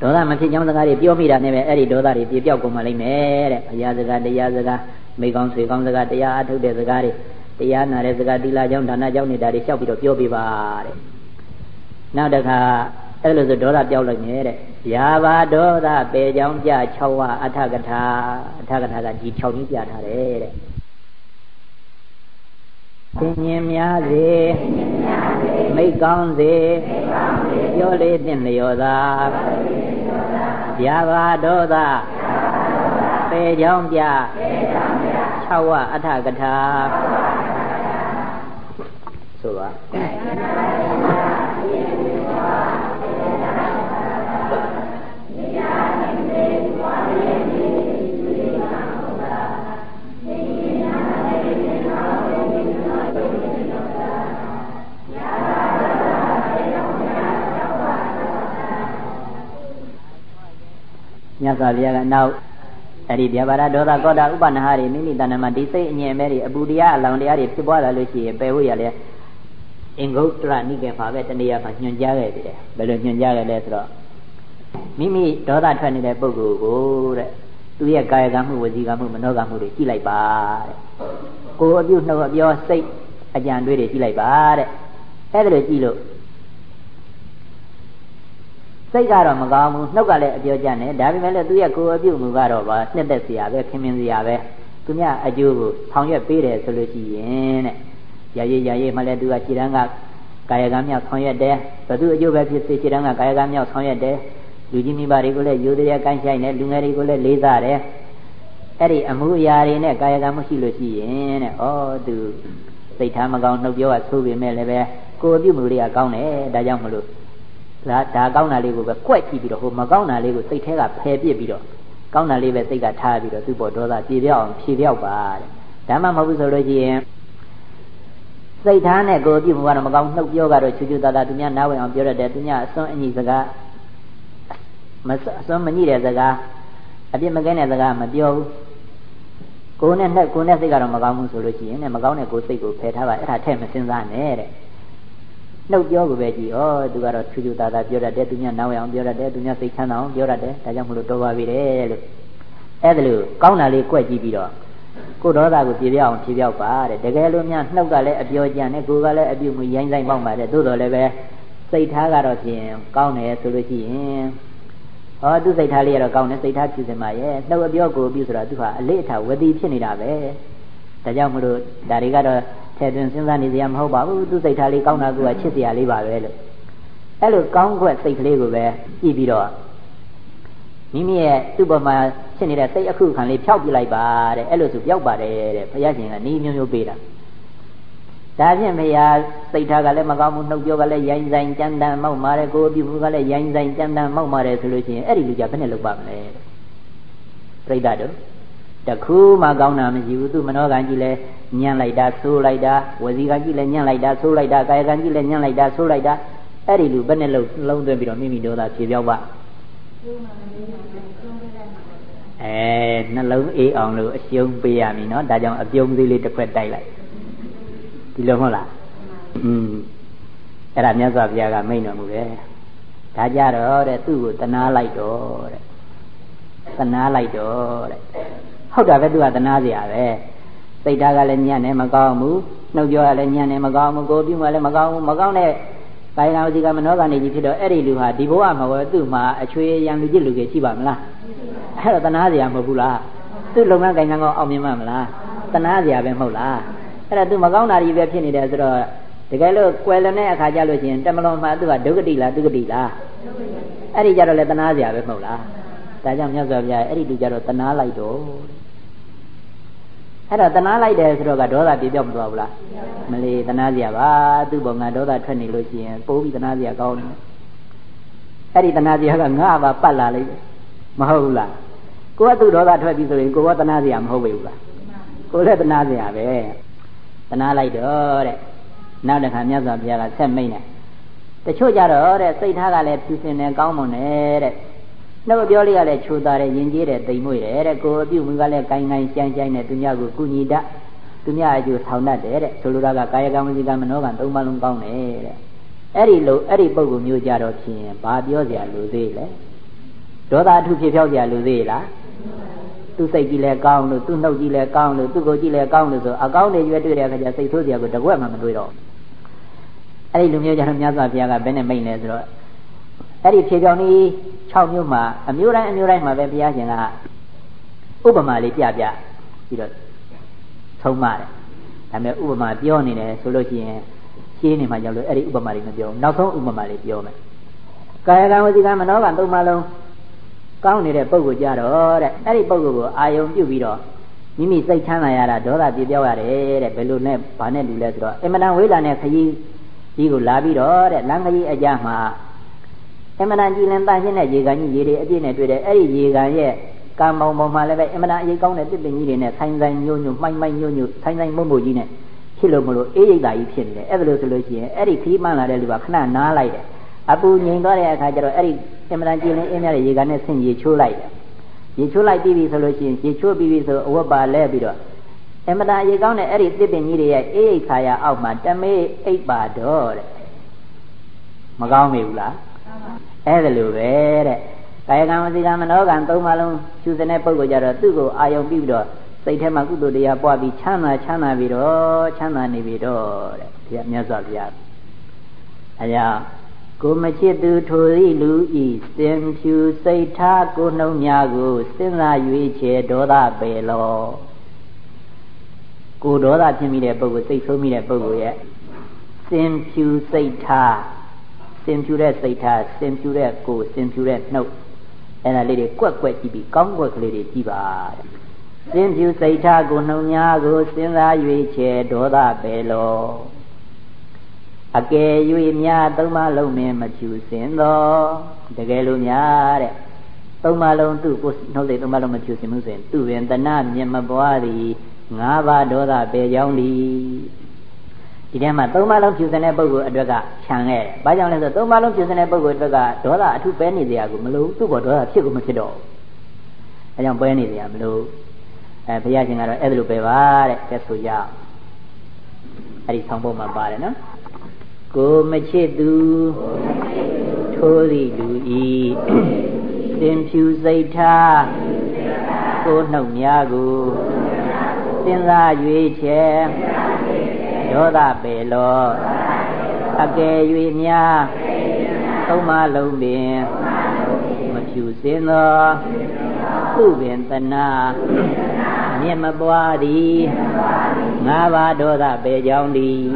[SPEAKER 2] ဒေါသမဖြစ်ကြောင်းစကားတွေပြောမိတာနဲ့ပဲအဲ့ဒီဒေါသတွေပြေပြောက်ကုန်မှလိမ့်မယ်တဲ့ဘုရားစကားတရားစကားမိကောင်းဆွေကောင်းစကားတရားအထုတ်တဲ့စကားတွေတရားနာတဲ့စကားတိလာကြောင်းဒါနကြောင်းနေတာတွေလျှောက်ပြီးတော့ပြောပေးပါတဲ့နောက်တစ်ခါ အဲ့လိုဆိုဒေါသပြောက်လိုက်မယ်တဲ့ရာဘာဒေါသပေကြောင်းကြ6ဝအထကထာအထကထာကဒီ6နည်းပြထားတယ်တဲ့သင်ញင်များစေမိတ်ကောင်းစေပြောလေးသင်လျော်သာဗျာပါဒေါသပေချောင်းပြ6ဝအထကထာဆိုပါ မြတ်စွာဘုရားကနောက်အဲ့ဒီဗျာပါဒဒေါသကောတာဥပနာဟတွေမိမိတဏ္ဍမှာဒီစိတ်အငြင်းမဲ့တွေအပူတရားအလောင်တရားတွေဖြစ်ပွားလာလို့ရှိရင်ပယ်ဖို့ရလဲအင်္ဂုတ္တရနိကေမှာပဲတဏှာမှာညွှန်ကြားခဲ့တယ်ဘယ်လိုညွှန်ကြားခဲ့လဲဆိုတော့မိမိဒေါသထွက်နေတဲ့ပုဂ္ဂိုလ်ကိုတဲ့သူရဲ့ကာယကံမှုဝစီကံမှုမနောကံမှုတွေကြည့်လိုက်ပါတဲ့ကိုယ်အပြုနှုတ်အပြောစိတ်အကြံတွေးတွေကြည့်လိုက်ပါတဲ့အဲ့ဒါလိုကြည့်လို့ စိတ်ကတော့မကောင်းဘူးနှုတ်ကလည်းအပြောကြတယ်ဒါပေမဲ့လည်းသူရဲ့ကိုယ်အပြုမှုကတော့ပါနှစ်သက်စရာပဲခင်မင်စရာပဲသူများအကျိုးကိုဆောင်ရွက်ပေးတယ်ဆိုလို့ရှိရင်တဲ့ရရရရမှလည်းသူကခြေတန်းကကာယကံမြောက်ဆောင်ရွက်တယ်ဘသူအကျိုးပဲဖြစ်စေခြေတန်းကကာယကံမြောက်ဆောင်ရွက်တယ်လူကြီးမိဘတွေကိုလည်းယူတရားကိုင်းဆိုင်တယ်လူငယ်တွေကိုလည်းလေးစားတယ်အဲ့ဒီအမှုအရာတွေနဲ့ကာယကံမှုရှိလို့ရှိရင်တဲ့ဩသူစိတ်ထားမကောင်းနှုတ်ပြောကဆိုးပေမဲ့လည်းပဲကိုယ်ပြုမှုတွေကကောင်းတယ်ဒါကြောင့်မလို့ ဒါဒါကောင်းတာလေးကိုပဲကွက်ကြည့်ပြီးတော့ဟိုမကောင်းတာလေးကိုစိတ်ထဲကဖယ်ပြစ်ပြီးတော့ကောင်းတာလေးပဲစိတ်ကထားပြီးတော့သူ့ပေါ်ဒေါသပြေပြောက်အောင်ဖြေပြောက်ပါတဲ့ဒါမှမဟုတ်ဘူးဆိုလို့ရှိရင်စိတ်ထားနဲ့ကိုယ်ပြုမှုကတော့မကောင်းနှုတ်ပြောကတော့ချူချူတာတာသူများနားဝင်အောင်ပြောရတယ်သူများအစွန်းအညီစကားမအစွန်းမညိတဲ့စကားအပြစ်မကင်းတဲ့စကားမပြောဘူးကိုယ်နဲ့နှက်ကိုယ်နဲ့စိတ်ကတော့မကောင်းဘူးဆိုလို့ရှိရင်ねမကောင်းတဲ့ကိုယ်စိတ်ကိုဖယ်ထားပါအဲ့ဒါထဲ့မစင်စားနဲ့တဲ့ နှုတ်ပြောကိုပဲကြည့်ဩသူကတော့ထူးထူးသားသားပြောတတ်တယ်သူများနားဝအောင်ပြောတတ်တယ်သူများစိတ်ချမ်းသာအောင်ပြောတတ်တယ်ဒါကြောင့်မလို့တော်ပါပြီတဲ့လို့အဲ့ဒါလို့ကောင်းတာလေးကြွက်ကြည့်ပြီးတော့ကိုဒေါသကိုပြေပြောင်းဖြေပြောက်ပါတဲ့တကယ်လို့များနှုတ်ကလည်းအပြောကြံနဲ့ကိုယ်ကလည်းအပြုမှုရိုင်းဆိုင်ပေါက်ပါတယ်သို့တော်လည်းပဲစိတ်ထားကတော့ဖြင့်ကောင်းတယ်ဆိုလို့ရှိရင်ဟောသူစိတ်ထားလေးကတော့ကောင်းတယ်စိတ်ထားဖြူစင်ပါရဲ့နှုတ်အပြောကိုပြုဆိုတာသူဟာအလေးအထားဝတိဖြစ်နေတာပဲဒါကြောင့်မလို့ဒါတွေကတော့ ထည့်သွင်းစဉ်းစားနေစရာမဟုတ်ပါဘူးသူစိတ်ထားလေးကောင်းတာကချစ်စရာလေးပါပဲလို့အဲ့လိုကောင်းခွက်စိတ်ကလေးကိုပဲကြည့်ပြီးတော့မိမိရဲ့သူ့ဘမှာဖြစ်နေတဲ့စိတ်အခုခံလေးဖျောက်ပြလိုက်ပါတဲ့အဲ့လိုဆိုပြောက်ပါတယ်တဲ့ဘုရားရှင်ကနီးမျိုးမျိုးပေးတာဒါဖြင့်ဘုရားစိတ်ထားကလည်းမကောင်းဘူးနှုတ်ပြောကလည်းရိုင်းဆိုင်ကြမ်းတမ်းမောက်မာတယ်ကိုယ်ပြုမှုကလည်းရိုင်းဆိုင်ကြမ်းတမ်းမောက်မာတယ်ဆိုလို့ရှိရင်အဲ့ဒီလူကြဘယ်နဲ့လုပ်ပါမလဲပြိတ္တတို့ တခုမှကောင်းတာမရှိဘူးသူမနောကံကြီးလဲညံ့လိုက်တာဆိုးလိုက်တာဝစီကံကြီးလဲညံ့လိုက်တာဆိုးလိုက်တာကာယကံကြီးလဲညံ့လိုက်တာဆိုးလိုက်တာအဲ့ဒီလူဘယ်နဲ့လုံးလုံးသွင်းပြီးတော့မိမိတို့သာဖြေပြောက်ပါအဲနှလုံးအေးအောင်လို့အရှုံးပေးရမည်နော်ဒါကြောင့်အပြုံးသေးလေးတစ်ခွက်တိုက်လိုက်ဒီလိုမဟုတ်လားอืมအဲ့ဒါမြတ်စွာဘုရားကမိန့်တော်မူတယ်ဒါကြတော့တဲ့သူ့ကိုတနာလိုက်တော့တဲ့တနာလိုက်တော့တဲ့ ဟုတ်တာပဲသူကတနာစရာပဲစိတ်ဓာတ်ကလည်းညံ့နေမကောင်းဘူးနှုတ်ပြောရလည်းညံ့နေမကောင်းဘူးကိုယ်ပြုမှလည်းမကောင်းဘူးမကောင်းတဲ့ကာယကံဝစီကမနောကနေကြီးဖြစ်တော့အဲ့ဒီလူဟာဒီဘဝမှာပဲသူ့မှာအချွေရံလူจิตလူကြီးရှိပါမလားအဲ့တော့တနာစရာမဟုတ်ဘူးလားသူ့လုပ်ငန်းကိုင်ငန်းကောအောင်မြင်မှာမလားတနာစရာပဲမဟုတ်လားအဲ့ဒါသူမကောင်းတာကြီးပဲဖြစ်နေတယ်ဆိုတော့တကယ်လို့ကွယ်လွန်တဲ့အခါကျလို့ရှိရင်တမလွန်မှာသူကဒုက္ခတိလားဒုက္ခတိလားအဲ့ဒီကြတော့လေတနာစရာပဲမဟုတ်လားဒါကြောင့်မြတ်စွာဘုရားအဲ့ဒီလူကြတော့တနာလိုက်တော့ အဲ့တော့တနာလိုက်တယ်ဆိုတော့ကဒေါသပြေပြောက်မသွားဘူးလားမလီတနာစရာပါသူ့ဘောငါဒေါသထွက်နေလို့ရှိရင်ပိုးပြီးတနာစရာကောင်းတယ်အဲ့ဒီတနာစရာကငါ့ဘာပတ်လာလိမ့်မဟုတ်ဘူးလားကိုကသူ့ဒေါသထွက်ပြီဆိုရင်ကိုကတနာစရာမဟုတ်ဘူးလားကိုလည်းတနာစရာပဲတနာလိုက်တော့တဲ့နောက်တစ်ခါမြတ်စွာဘုရားကဆက်မိတ်နေတချို့ကြတော့တဲ့စိတ်ထားကလည်းဖြူစင်တယ်ကောင်းမွန်တယ်တဲ့ နှုတ်ပြောလေးကလည်းချိုးသားတယ်ယဉ်ကျေးတယ်တိမ်မွေ့တယ်တဲ့ကိုယ်အပြုမှုကလည်းကိုင်းကိုင်းကြမ်းကြမ်းနဲ့သူများကိုကုညီတတ်သူများအကျိုးဆောင်တတ်တယ်တဲ့ဆိုလိုတာကကာယကံဝစီကံမနောကံသုံးပါလုံးကောင်းတယ်တဲ့အဲ့ဒီလိုအဲ့ဒီပုံကူမျိုးကြတော့ဖြင့်ဘာပြောစရာလိုသေးလဲဒေါသအထုဖြစ်ဖြောက်စရာလိုသေးလားသူစိတ်ကြီးလည်းကောင်းလို့သူနှုတ်ကြီးလည်းကောင်းလို့သူကိုယ်ကြီးလည်းကောင်းလို့ဆိုအကောင်းတွေရွေးတွေ့တဲ့အခါကျစိတ်ဆိုးစရာကိုတကွက်မှမတွေ့တော့အဲ့ဒီလူမျိုးကြတော့မြတ်စွာဘုရားကဘယ်နဲ့မိတ်လဲဆိုတော့ အဲ့ဒီဖြေကြောင်ကြီး6မျိုးမှာအမျိုးတိုင်းအမျိုးတိုင်းမှာပဲဘုရားရှင်ကဥပမာလေးပြပြပြီးတော့သုံးပါတယ်ဒါပေမဲ့ဥပမာပြောနေတယ်ဆိုလို့ရှိရင်ရှင်းနေမှကြောက်လို့အဲ့ဒီဥပမာတွေမပြောဘူးနောက်ဆုံးဥပမာလေးပြောမယ်ကာယကံဝစီကံမနောကံသုံးပါလုံးကောင်းနေတဲ့ပုံကိုကြတော့တဲ့အဲ့ဒီပုံကိုအာယုံပြုတ်ပြီးတော့မိမိစိတ်ချမ်းသာရတာဒေါသပြေပြောက်ရတယ်တဲ့ဘယ်လိုနဲ့ဘာနဲ့တူလဲဆိုတော့အင်မတန်ဝေးလာတဲ့ခရီးကြီးကိုလာပြီးတော့တဲ့လမ်းခရီးအကြမှာ အင်မတန်ကြည်လင်တန်ရှင်းတဲ့ရေကန်ကြီးရေတွေအပြည့်နဲ့တွေ့တယ်အဲ့ဒီရေကန်ရဲ့ကံပေါင်းပေါ်မှာလည်းပဲအင်မတန်အရေးကောင်းတဲ့တစ်ပင်ကြီးတွေနဲ့ဆိုင်ဆိုင်ညို့ညို့မှိုင်းမှိုင်းညို့ညို့ဆိုင်ဆိုင်မုံမုံကြီးနဲ့ဖြစ်လို့မလို့အေးရိပ်တာကြီးဖြစ်နေတယ်အဲ့ဒါလို့ဆိုလို့ရှိရင်အဲ့ဒီခရီးမှန်းလာတဲ့လူကခဏနားလိုက်တယ်အပူငြိမ်သွားတဲ့အခါကျတော့အဲ့ဒီအင်မတန်ကြည်လင်အင်းမြတဲ့ရေကန်နဲ့ဆင်ရေချိုးလိုက်တယ်ရေချိုးလိုက်ပြီးပြီဆိုလို့ရှိရင်ရေချိုးပြီးပြီဆိုအဝတ်ပါလဲပြီးတော့အမတာရေကောင်းတဲ့အဲ့ဒီတစ်ပင်ကြီးတွေရဲ့အေးအိတ်ခါရအောက်မှာတမေးအိပ်ပါတော့တဲ့မကောင်းမိဘူးလား အဲ့ဒါလိုပဲတဲ့ကာယကံဝစီကံမနောကံသုံးပါလုံးရှုစတဲ့ပုဂ္ဂိုလ်ကြတော့သူ့ကိုအာယုံပြီးပြီးတော့စိတ်ထဲမှာကုသိုလ်တရားပွားပြီးချမ်းသာချမ်းသာပြီးတော့ချမ်းသာနေပြီတော့တဲ့ဘုရားမြတ်စွာဘုရားအရာကိုမချစ်သူထိုသည့်လူဤစင်ဖြူစိတ်ထားကိုနှုံများကိုစဉ်းစား၍ချေဒေါသပေလောကိုဒေါသဖြစ်မိတဲ့ပုဂ္ဂိုလ်စိတ်ဆိုးမိတဲ့ပုဂ္ဂိုလ်ရဲ့စင်ဖြူစိတ်ထား စင်ဖြူတဲ့စိတ်ထားစင်ဖြူတဲ့ကိုစင်ဖြူတဲ့နှုတ်အဲ့ဒါလေးတွေကွက်ကွက်ကြည့်ပြီးကောင်းကွက်ကလေးတွေကြည့်ပါတဲ့စင်ဖြူစိတ်ထားကိုနှုံများကိုစဉ်းစား၍ချေဒေါသပေလောအကယ်၍များသုံးပါလုံးမင်းမဖြူစင်သောတကယ်လို့များတဲ့သုံးပါလုံးသူ့ကိုနှုတ်စိတ်သုံးပါလုံးမဖြူစင်မှုဆိုရင်သူပင်တဏမြင်မပွားသည်ငါးပါးဒေါသပေကြောင်းသည် ဒီထဲမှာသုံးပါလုံးဖြူစင်တဲ့ပုဂ္ဂိုလ်အတွက်ကခြံခဲ့တယ်။ဘာကြောင့်လဲဆိုသုံးပါလုံးဖြူစင်တဲ့ပုဂ္ဂိုလ်အတွက်ကဒေါသအထုပဲနေစရာကိုမလိုသူ့ဘောဒေါသဖြစ်ကိုမဖြစ်တော့ဘူး။အဲကြောင့်ပဲနေစရာမလိုအဲဘုရားရှင်ကတော့အဲ့ဒါလိုပဲပါတဲ့ကဲဆိုကြအဲ့ဒီဆောင်းပုံမှာပါတယ်နော်။ကိုမချစ်သူထိုးသည့်လူဤသင်ဖြူစိတ်ထားကိုနှုတ်များကိုစဉ်းစား၍ချေ ဒေါသပေလောအကယ်၍များသုံးမလုံးပင်မဖြူစင်သောသူပင်တနာမြင့်မပွားသည်ငါးပါးဒေါသပေကြောင်းသည်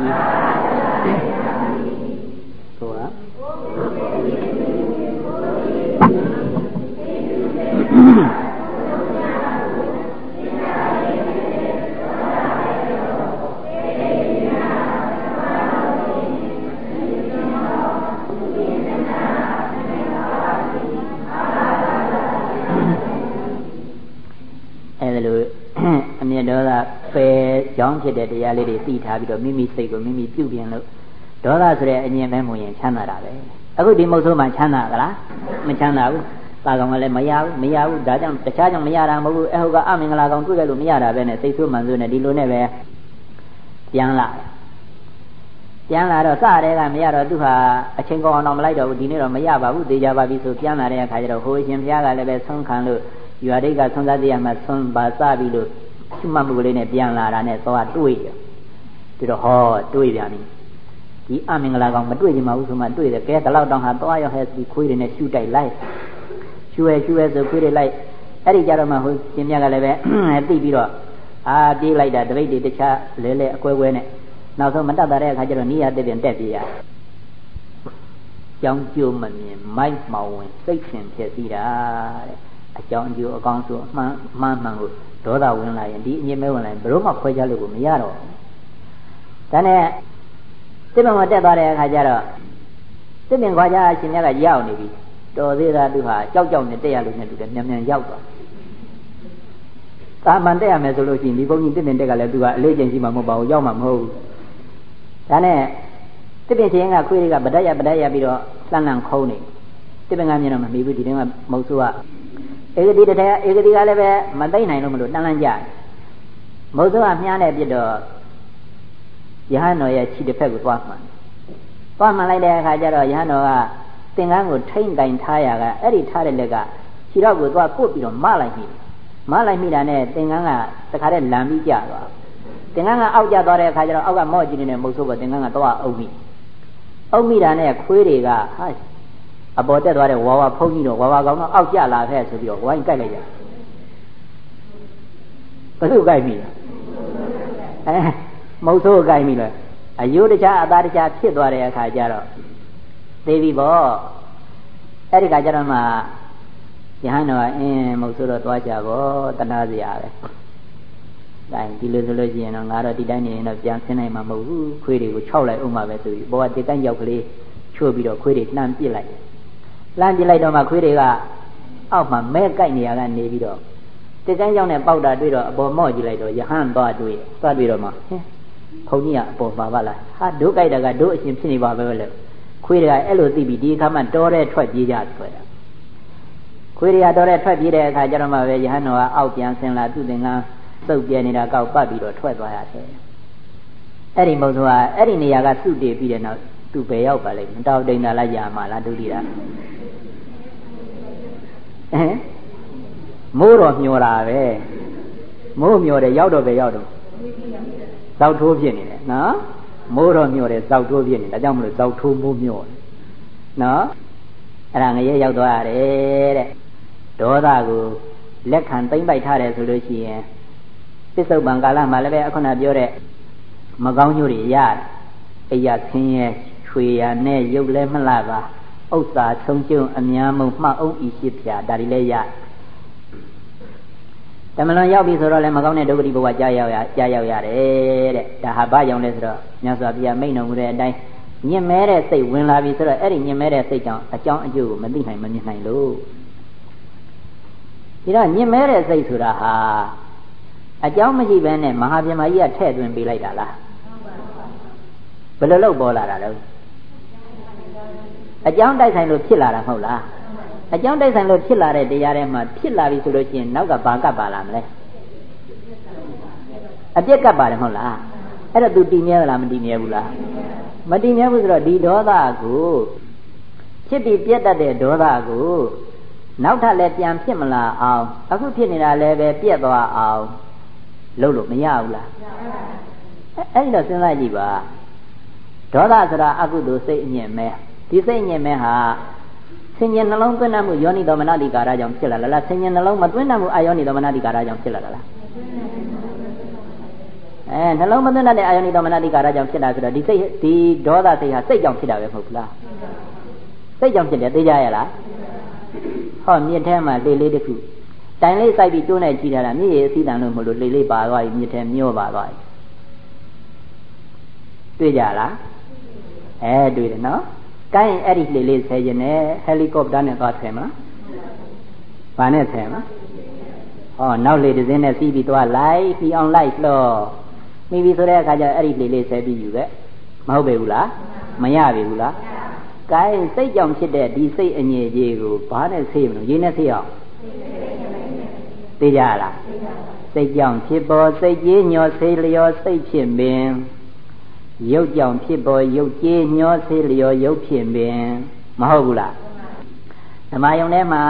[SPEAKER 2] ဒေါသပယ်ကြောင်းဖြစ်တဲ့တရားလေးတွေသိထားပြီးတော့မိမိစိတ်ကိုမိမိပြုပြင်လို့ဒေါသဆိုတဲ့အငြင်းမဲ့မှုရင်ချမ်းသာတာပဲအခုဒီမုတ်ဆိုးမှချမ်းသာသလားမချမ်းသာဘူးတာကောင်ကလည်းမရဘူးမရဘူးဒါကြောင့်တခြားကြောင့်မရတာမဟုတ်ဘူးအဟုတ်ကအမင်္ဂလာကောင်တွေ့ကြလို့မရတာပဲနဲ့စိတ်ဆိုးမှန်ဆိုးနဲ့ဒီလိုနဲ့ပဲပြန်လာပြန်လာတော့စတဲ့ကမရတော့သူဟာအချိန်ကောင်းအောင်မလိုက်တော့ဘူးဒီနေ့တော့မရပါဘူးသေချာပါပြီဆိုပြန်လာတဲ့အခါကျတော့ဟိုရှင်ဘုရားကလည်းပဲဆုံးခံလို့ယူအရိတ်ကဆုံးသားတရားမှဆုံးပါစပြီလို့ ရှုမှတ်မှုကလေးနဲ့ပြန်လာတာနဲ့သွားတွေ့တယ်ပြီးတော့ဟောတွေ့ပြန်ပြီဒီအမင်္ဂလာကောင်မတွေ့ကြမှာဘူးဆိုမှတွေ့တယ်ကဲဒီလောက်တောင်ဟာသွားရောက်ဟဲစီခွေးတွေနဲ့ရှုတိုက်လိုက်ရှုရဲရှုရဲဆိုခွေးတွေလိုက်အဲ့ဒီကြတော့မှဟိုရှင်မြတ်ကလည်းပဲသိပြီးတော့အာပြေးလိုက်တာတပိတ်တွေတခြားလဲလဲအကွဲကွဲနဲ့နောက်ဆုံးမတတ်တဲ့အခါကျတော့နိယတက်ပြန်တက်ပြေးရကြောင်းကျိုးမမြင်မိုက်မောင်ဝင်စိတ်ရှင်ဖြစ်စီတာတဲ့အကြောင်းအကျိုးအကောင်းဆုံးအမှန်မှန်မှန်ကို ဒေါသဝင်လာရင်ဒီအမြင်မဲဝင်လာရင်ဘယ်တော့မှခွဲခြားလို့ကိုမရတော့ဘူးဒါနဲ့စိတ်မမတက်သွားတဲ့အခါကျတော့စိတ်ပင်ခွာကြအရှင်မြတ်ကရောက်နေပြီတော်သေးတာသူဟာကြောက်ကြောက်နဲ့တက်ရလို့နဲ့တူတယ်မြန်မြန်ရောက်သွားသာမန်တက်ရမယ်ဆိုလို့ရှိရင်ဒီဘုန်းကြီးတစ်ပင်တက်ကလည်းသူကအလေးချိန်ရှိမှာမဟုတ်ပါဘူးရောက်မှာမဟုတ်ဘူးဒါနဲ့တစ်ပင်ချင်းကခွေးတွေကဗဒတ်ရဗဒတ်ရပြီးတော့လှန်လှန်ခုံးနေတစ်ပင်ကမြင်တော့မမီဘူးဒီတင်းကမုတ်ဆိုးက ဧကတိတည်းဧကတိကလည်းပဲမသိနိုင်လို့မလို့တန်းလန်းကြမုတ်ဆိုးကမြားတဲ့ပြစ်တော့ယဟန်တော်ရဲ့ခြေတစ်ဖက်ကိုသွားမှန်သွားမှန်လိုက်တဲ့အခါကျတော့ယဟန်တော်ကသင်္ကန်းကိုထိမ့်တိုင်ထားရကအဲ့ဒီထားတဲ့လက်ကခြေတော့ကိုသွားပုတ်ပြီးတော့မလိုက်မိမလိုက်မိတာနဲ့သင်္ကန်းကတခါတည်းလမ်းပြီးကြသွားသင်္ကန်းကအောက်ကျသွားတဲ့အခါကျတော့အောက်ကမော့ကြည့်နေတဲ့မုတ်ဆိုးကသင်္ကန်းကသွားအုပ်မိအုပ်မိတာနဲ့ခွေးတွေကဟာ အပေါ်တက်သွားတဲ့ဝါဝါဖုံးကြီးတော့ဝါဝါကောင်တော့အောက်ကျလာခဲ့ဆိုပြီးတော့ဝိုင်းကြိုက်လိုက်ကြဘယ်သူကြိုက်ပြီအဲမုတ်ဆိုးကိုင်းပြီလေအယုတခြားအသားတခြားဖြစ်သွားတဲ့အခါကျတော့သိပြီပေါ့အဲ့ဒီခါကျတော့မှယဟန်တော်ကအင်းမဟုတ်ဆိုတော့သွားကြပေါ့တနာစရာပဲ။ဒါဒီလိုဆိုလို့ရှိရင်တော့ငါတော့ဒီတိုင်းနေရင်တော့ပြန်ဆင်းနိုင်မှာမဟုတ်ဘူးခွေးတွေကိုခြောက်လိုက်အောင်ပါပဲဆိုပြီးဘောကဒီတိုင်းရောက်ကလေးချိုးပြီးတော့ခွေးတွေလှမ်းပစ်လိုက်။ လှမ်းပစ်လိုက်တော့မှခွေးတွေကအောက်မှာမဲကြိုက်နေရကနေပြီးတော့ဒီတိုင်းရောက်နေပေါက်တာတွေ့တော့အပေါ်မော့ကြည့်လိုက်တော့ယဟန်သွားတွေ့သွားတွေ့တော့မှဟင်းဘုန်းကြီးကအပေါ်ပါပါလားဟာဒုကြိုက်တာကဒုအရှင်ဖြစ်နေပါပဲလေခွေးတွေကအဲ့လိုသိပြီးဒီအခါမှတော်တဲ့ထွက်ပြေးကြဆွဲတာခွေးတွေကတော်တဲ့ထွက်ပြေးတဲ့အခါကျတော့မှပဲယဟန်တော်ကအောက်ပြန်ဆင်းလာသူ့သင်္ကန်းစုပ်ပြဲနေတာကောက်ပတ်ပြီးတော့ထွက်သွားရတယ်အဲ့ဒီမုံဆိုတာအဲ့ဒီနေရာကစုတည်ပြီးတဲ့နောက် သူပဲရောက်ပါလိမ့်မယ်တောက်တိန်တာလားယာမလားဒုတိယဟမ်မိုးတော်မျောတာပဲမိုးမျောတယ်ရောက်တော့ပဲရောက်တော့ဇောက်ထိုးဖြစ်နေတယ်နော်မိုးတော်မျောတယ်ဇောက်ထိုးဖြစ်နေဒါကြောင့်မလို့ဇောက်ထိုးမိုးမျောတယ်နော်အဲ့ဒါငရဲရောက်သွားရတယ်တဲ့ဒေါသကိုလက်ခံသိမ့်ပိုက်ထားတယ်ဆိုလို့ရှိရင်ပစ္စုပန်ကာလမှာလည်းပဲအခုနပြောတဲ့မကောင်းညို့တွေရတယ်အိယာဆင်းရဲ ချွေရနဲ့ရုပ်လည်းမလှပါဥစ္စာဆုံးကျုံအများမုံမှတ်အောင်ဤရှိဖြာဒါတွေလည်းရတမလွန်ရောက်ပြီဆိုတော့လည်းမကောင်းတဲ့ဒုက္ခတိဘဝကြာရောက်ရကြာရောက်ရတယ်တဲ့ဒါဟာဘာကြောင့်လဲဆိုတော့မြတ်စွာဘုရားမိန့်တော်မူတဲ့အတိုင်းညင်မဲတဲ့စိတ်ဝင်လာပြီဆိုတော့အဲ့ဒီညင်မဲတဲ့စိတ်ကြောင့်အကြောင်းအကျိုးကိုမသိနိုင်မမြင်နိုင်လို့ဒီတော့ညင်မဲတဲ့စိတ်ဆိုတာဟာအကြောင်းမရှိဘဲနဲ့မဟာပြမကြီးကထည့်သွင်းပေးလိုက်တာလားဘယ်လိုလုပ်ပေါ်လာတာလဲ အကြောင်းတိုက်ဆိုင်လို့ဖြစ်လာတာမဟုတ်လားအကြောင်းတိုက်ဆိုင်လို့ဖြစ်လာတဲ့တရားတွေမှာဖြစ်လာပြီဆိုလို့ရှိရင်နောက်ကဘာကပ်ပါလာမလဲအပြက်ကပ်ပါတယ်မဟုတ်လားအဲ့တော့ तू တည်မြဲလားမတည်မြဲဘူးလားမတည်မြဲဘူးဆိုတော့ဒီဒေါသကိုဖြစ်ပြီးပြတ်တတ်တဲ့ဒေါသကိုနောက်ထပ်လည်းပြန်ဖြစ်မလာအောင်အခုဖြစ်နေတာလည်းပဲပြက်သွားအောင်လုပ်လို့မရဘူးလားအဲ့ဒီတော့စဉ်းစားကြည့်ပါဒေါသဆိုတာအကုသိုလ်စိတ်အညင်မဲ ဒီစိတ်အညင်မဲဟာဆင်ញင်နှလုံးသွင်းတတ်မှုယောနိတော်မနတိကာရကြောင့်ဖြစ်လာလားဆင်ញင်နှလုံးမသွင်းတတ်မှုအာယောနိတော်မနတိကာရကြောင့်ဖြစ်လာလားအဲနှလုံးမသွင်းတတ်တဲ့အာယောနိတော်မနတိကာရကြောင့်ဖြစ်လာဆိုတော့ဒီစိတ်ဒီဒေါသစိတ်ဟာစိတ်ကြောင့်ဖြစ်တာပဲမဟုတ်ဘူးလားစိတ်ကြောင့်ဖြစ်တယ်သိကြရလားဟောမြစ်ထဲမှာလေလေးတစ်ခုတိုင်လေးစိုက်ပြီးတွန်းနေကြည့်တာမြစ်ရည်အစီတန်လို့မလို့လေလေးပါသွားပြီမြစ်ထဲမျောပါသွားပြီတွေ့ကြလားအဲတွေ့တယ်နော် ကိုင်းအဲ့ဒီလေလေးဆဲရင်လည်းဟယ်လီကော်ပတာနဲ့သွားထွင်မလားဘာနဲ့ဆဲမလားဟောနောက်လေတစ်စင်းနဲ့စီးပြီးသွားလိုက်ပြီးအောင်လိုက်လို့မိပြီဆိုတဲ့အခါကျအဲ့ဒီလေလေးဆဲပြီးယူခဲ့မဟုတ်ပေဘူးလားမရပြီဘူးလားကိုင်းစိတ်ကြောင့်ဖြစ်တဲ့ဒီစိတ်အငြိကြီးကိုဘာနဲ့ဆေးမလို့ရေးနဲ့ဆေးအောင်သိကြလားစိတ်ကြောင့်ဖြစ်ပေါ်စိတ်ကြီးညောဆေးလျောစိတ်ဖြစ်ပင် ရုပ်ကြောင့်ဖြစ်ပေါ်ရုပ်ကြီးညောဆေးလျောရုပ်ဖြစ်ပင်မဟုတ်ဘူးလားဓမ္မယုံထဲမှာ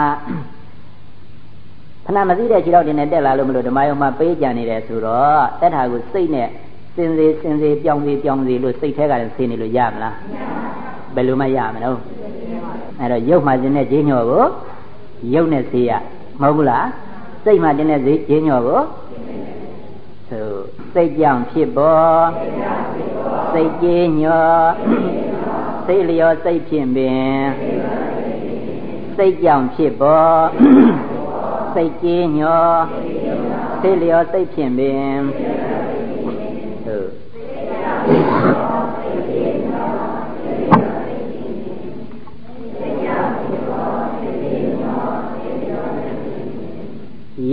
[SPEAKER 2] ခဏမသိတဲ့ခြေတော့တင်နဲ့တက်လာလို့မလို့ဓမ္မယုံမှာပေးကြံနေတယ်ဆိုတော့တက်တာကိုစိတ်နဲ့စင်စေစင်စေပြောင်းစေပြောင်းစေလို့စိတ်ထဲကလည်းဆေးနေလို့ရမလားဘယ်လိုမှရမလို့အဲ့တော့ရုပ်မှတင်တဲ့ဈေးညောကိုရုပ်နဲ့ဆေးရမဟုတ်ဘူးလားစိတ်မှတင်တဲ့ဈေးဈေးညောကိုဆို စိတ်ကြောင့်ဖြစ်ပေါ်စိတ်ကြီးညောစိတ်လျောစိတ်ဖြစ်ပင်စိတ်ကြောင့်ဖြစ်ပေါ်စိတ်ကြီးညောစိတ်လျောစိတ်ဖြစ်ပင်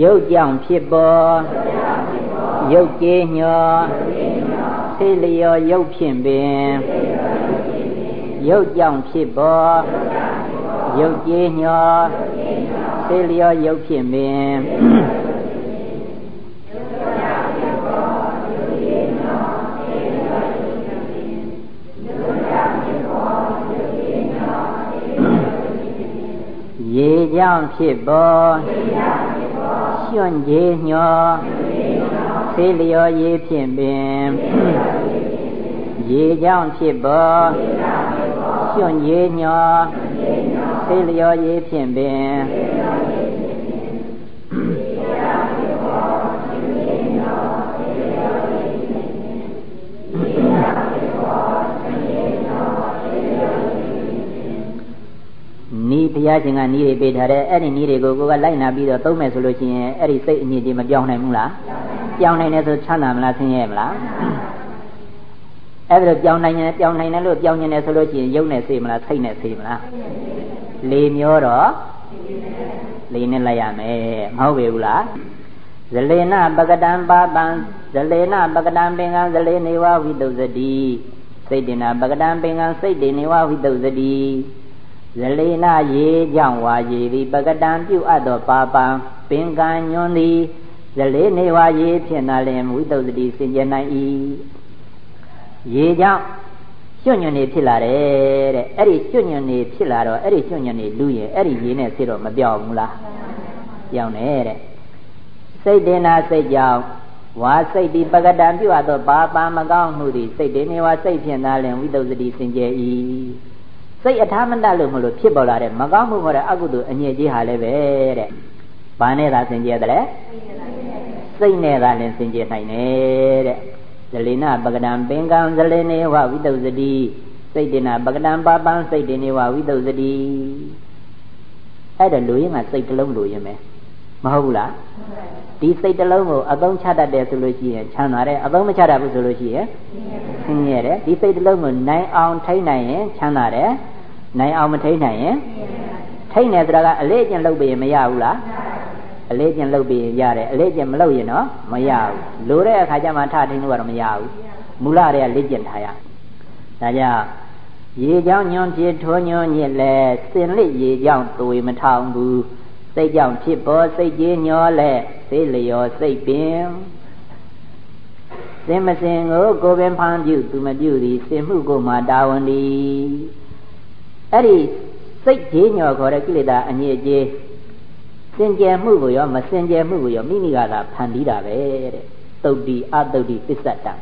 [SPEAKER 2] ရုပ်ကြောင့်ဖြစ်ပေါ် ရုပ်ကြေးညောသိလျောရုပ်ဖြင့်ပင်ရုပ်ကြောင့်ဖြစ်ပေါ်ရုပ်ကြေးညောသိလျောရုပ်ဖြင့်ပင်ရေကြောင့်ဖြစ်ပေါ်ရွှွန့်ကြီးညော ဆေးလျောရေးဖြင့်ပင်ရေကြောင့်ဖြစ်ပေါ်ရွှွန့်ကြီးညောဆေးလျောရေးဖြင့်ပင် ဘုရားရှင်ကနီးတွေပေးထားတယ်အဲ့ဒီနီးတွေကိုကိုကလိုက်နာပြီးတော့သုံးမယ်ဆိုလို့ရှိရင်အဲ့ဒီစိတ်အညစ်အကြေးမပြောင်းနိုင်ဘူးလားပြောင်းနိုင်တယ်ဆိုချမ်းသာမလားဆင်းရဲမလားအဲ့ဒါပြောင်းနိုင်တယ်ပြောင်းနိုင်တယ်လို့ပြောင်းနေတယ်ဆိုလို့ရှိရင်ယုံနဲ့စေမလားစိတ်နဲ့စေမလားလေမျောတော့လေနဲ့လိုက်ရမယ်မဟုတ်ပေဘူးလားဇလေနပကတံပါပံဇလေနပကတံပင်ကံဇလေနေဝဝိတုဇတိစိတ်တင်နာပကတံပင်ကံစိတ်တင်နေဝဝိတုဇတိ ဇလေနရေကြောင့်ဝါရေသည်ပကတံပြုအပ်သောပါပံပင်ကံညွန်းသည်ဇလေနေဝါရေဖြင့်သာလျင်ဝိတုဇတိစင်ကြနိုင်၏ရေကြောင့်ကျွညွန်နေဖြစ်လာတယ်တဲ့အဲ့ဒီကျွညွန်နေဖြစ်လာတော့အဲ့ဒီကျွညွန်နေလူရင်အဲ့ဒီရေနဲ့ဆေးတော့မပြောင်းဘူးလားပြောင်းတယ်တဲ့စိတ်တင်နာစိတ်ကြောင့်ဝါစိတ်ဒီပကတံပြုအပ်သောဘာပါမကောင်းမှုသည်စိတ်တင်နေဝါစိတ်ဖြင့်သာလင်ဝိတုဇတိစင်ကြယ်၏ စိတ်အထာမတလို့မလို့ဖြစ်ပေါ်လာတဲ့မကောင်းမှုဟောတဲ့အကုသိုလ်အညစ်အကြေးဟာလည်းပဲတဲ့ဘာနဲ့သာစင်ကြယ်တယ်လဲစိတ်နဲ့သာလင်စင်ကြယ်နိုင်တယ်တဲ့ဇလေနပကတံပင်ကံဇလေနေဝဝိတုဇတိစိတ်တင်နာပကတံပါပံစိတ်တင်နေဝဝိတုဇတိအဲ့ဒါလူရင်းကစိတ်တစ်လုံးလူရင်းပဲ မဟုတ်ဘူးလားဒီစိတ်တစ်လုံးကိုအသုံးချတတ်တယ်ဆိုလို့ရှိရင်ချမ်းသာတယ်အသုံးမချတတ်ဘူးဆိုလို့ရှိရင်ဆင်းရဲတယ်ဒီစိတ်တစ်လုံးကိုနိုင်အောင်ထိန်းနိုင်ရင်ချမ်းသာတယ်နိုင်အောင်မထိန်းနိုင်ရင်ထိန်းတယ်ဆိုတာကအလေးအကျင့်လုပ်ပြီးရင်မရဘူးလားအလေးကျင့်လုပ်ပြီးရတယ်အလေးကျင့်မလုပ်ရင်တော့မရဘူးလိုတဲ့အခါကျမှထထိန်လို့ကတော့မရဘူးမူလတည်းကလေ့ကျင့်ထားရဒါကြောင့်ရေကြောင့်ညွန်ဖြစ်ထိုးညွန်ညစ်လဲစင်လစ်ရေကြောင့်သွေမထောင်ဘူး စိတ်ကြောင့်ဖြစ်ပေါ်စိတ်ကြီးညောလဲသိလျော်စိတ်ပင်စင်မစင်ကိုကိုပင်ဖန်ပြုသူမပြုသည်စင်မှုကိုမှတာဝန်သည်အဲ့ဒီစိတ်ကြီးညောခေါ်တဲ့ကိလေသာအညစ်အကြေးစင်ကြယ်မှုကိုရောမစင်ကြယ်မှုကိုရောမိမိကသာဖန်တီးတာပဲတဲ့တုတ်တိအတုတ်တိပစ္စတံ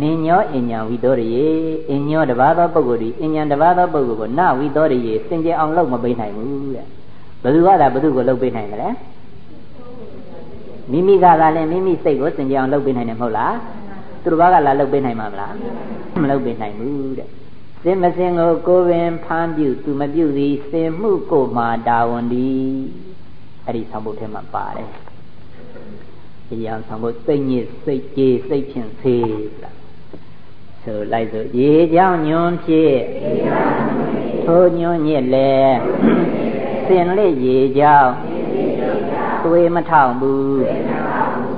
[SPEAKER 2] နင်ညောအညာဝိသောရေအညောတဘာသောပုဂ္ဂိုလ်ဒီအညာတဘာသောပုဂ္ဂိုလ်ကိုနဝိသောရေစင်ကြယ်အောင်လုပ်မပေးနိုင်ဘူးတဲ့ ဘယ်သူကသာဘယ်သူကိုလုပ်ပေးနိုင်တယ်လဲမိမိကသာလည်းမိမိစိတ်ကိုစင်ကြယ်အောင်လုပ်ပေးနိုင်တယ်မဟုတ်လားသူတစ်ပါးကလာလုပ်ပေးနိုင်မှာမလားမလုပ်ပေးနိုင်ဘူးတဲ့စင်မစင်ကိုကိုပင်ဖမ်းပြုသူမပြုသည်စင်မှုကိုမှတာဝန်သည်အဲ့ဒီဆောင်ဖို့ထဲမှာပါတယ်ဒီအောင်ဆောင်ဖို့စိတ်ညစ်စိတ်ကြေးစိတ်ဖြင့်ဖေးလားဆိုလိုက်ဆိုရေကြောင့်ညွန်ဖြစ်ထိုညွန်ညစ်လေ စင်လက်ရေကြောင့်သွေးမထောင်ဘူး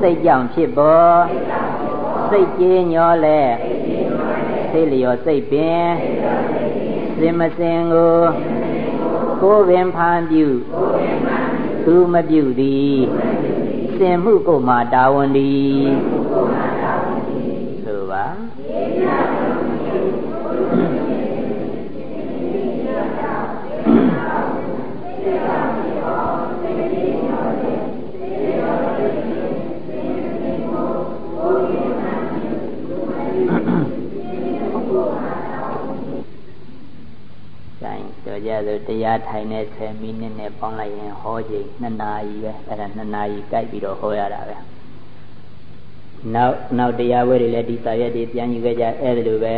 [SPEAKER 2] စိတ်ကြောင့်ဖြစ်ပေါ်စိတ်ကြေးညောလဲသိလျော်စိတ်ပင်စင်မစင်ကိုကိုပင်ဖန်ပြုသူမပြုသည်စင်မှုကိုမှတာဝန်သည်ဆိုပါ ကြဆိုတရားထိုင်တဲ့10မိနစ်နဲ့ပေါင်းလိုက်ရင်ဟောချိန်2နာရီပဲအဲ့ဒါ2နာရီကြိုက်ပြီးတော့ဟောရတာပဲနောက်နောက်တရားဝဲတွေလည်းဒီစာရွက်တွေပြန်ယူခဲ့ကြအဲ့ဒါလိုပဲ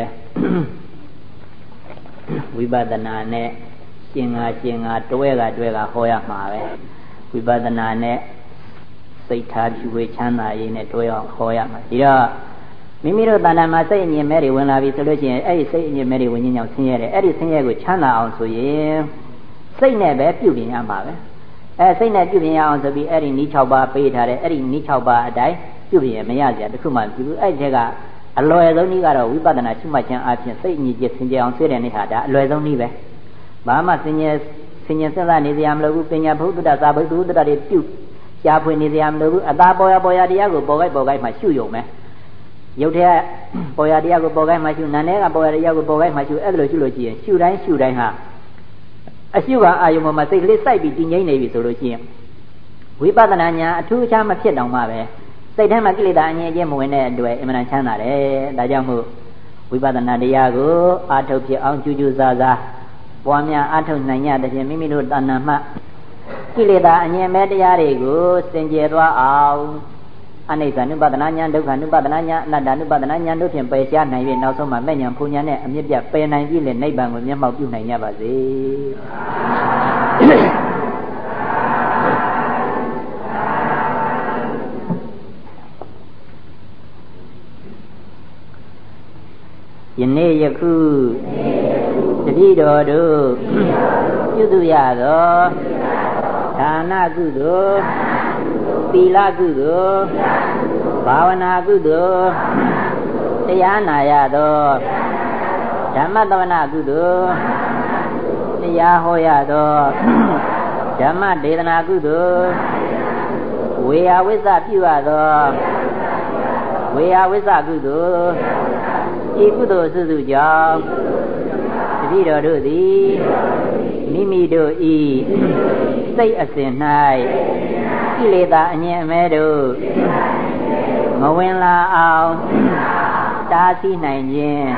[SPEAKER 2] ဝိပဿနာနဲ့ရှင်းငါရှင်းငါတွဲကတွဲကဟောရမှာပဲဝိပဿနာနဲ့စိတ်ထားဖြူဝေချမ်းသာရေးနဲ့တွဲအောင်ဟောရမှာဒီတော့ မိမိတို့တဏ္ဍာမှာစိတ်အမြင်မဲ့တွေဝင်လာပြီဆိုလို့ရှိရင်အဲ့ဒီစိတ်အမြင်မဲ့တွေဝင်ခြင်းကြောင့်ဆင်းရဲတယ်အဲ့ဒီဆင်းရဲကိုချမ်းသာအောင်ဆိုရင်စိတ်နဲ့ပဲပြုပြင်ရမှာပဲအဲစိတ်နဲ့ပြုပြင်ရအောင်ဆိုပြီးအဲ့ဒီနီး6ပါးပေးထားတယ်အဲ့ဒီနီး6ပါးအတိုင်းပြုပြင်ရမရစရာတခုမှပြုဘူးအဲ့ဒီကအလွယ်ဆုံးနည်းကတော့ဝိပဿနာရှုမှတ်ခြင်းအပြင်စိတ်အညီကျဆင်ကြအောင်ဆွေးတယ်နေတာဒါအလွယ်ဆုံးနည်းပဲဘာမှဆင်ញဲဆင်ញဲဆက်သက်နေစရာမလိုဘူးပညာဘုဒ္ဓသာဘုဒ္ဓတွေပြုရှားဖွေနေစရာမလိုဘူးအသာပေါ်ရပေါ်ရတရားကိုပေါ်ခိုက်ပေါ်ခိုက်မှရှုယုံမယ် ရုပ်ထဲကပေါ်ရတရားကိုပေါ်ခိုင်းမှရှုနာနဲ့ကပေါ်ရတရားကိုပေါ်ခိုင်းမှရှုအဲ့ဒါလိုရှုလို့ရှိရင်ရှုတိုင်းရှုတိုင်းဟာအရှုကအာယုံပေါ်မှာစိတ်ကလေးစိုက်ပြီးတည်ငြိမ်နေပြီဆိုလို့ရှိရင်ဝိပဿနာညာအထူးအခြားမဖြစ်တော့မှပဲစိတ်ထဲမှာကိလေသာအငြင်းချင်းမဝင်တဲ့အတွက်အမှန်တန်ချမ်းသာတယ်ဒါကြောင့်မို့ဝိပဿနာတရားကိုအာထုတ်ဖြစ်အောင်ကြူးကြူးစားစားပွားများအာထုတ်နိုင်ရတဲ့ဖြင့်မိမိတို့တဏ္ဍမှကိလေသာအငြင်းမဲ့တရားတွေကိုစင်ကြယ်သွားအောင် အနိစ္စ ानु ပဒနာညာဒုက္ခ ानु ပဒနာညာအနတ္တ ानु ပဒနာညာတို့ဖြင့်ပယ်ရှားနိုင်ပြီးနောက်ဆုံးမှာမဲ့ညာဖူညာနဲ့အမြင့်ပြပယ်နိုင်ပြီလေနိဗ္ဗာန်ကိုမျက်မှောက်ပြုနိုင်ကြပါစေယနေ့ယခုတတိတော်တို့ပြုစုရသောဒါနကုသိုလ် သီလကုသိုလ်ဘာဝနာကုသိုလ်တရားနာရသောဓမ္မတဝနာကုသိုလ်တရားဟောရသောဓမ္မဒေသနာကုသိုလ်ဝေယဝိဇ္ဇပြုရသောဝေယဝိဇ္ဇကုသိုလ်ဤကုသိုလ်စုစုကြောင့်တတိတော်တို့သည်မိမိတို့ဤစိတ်အစဉ်၌ ကိလေသာအငြင်းအမဲတို့မဝင်လာအောင်တားဆီးနိုင်ခြင်း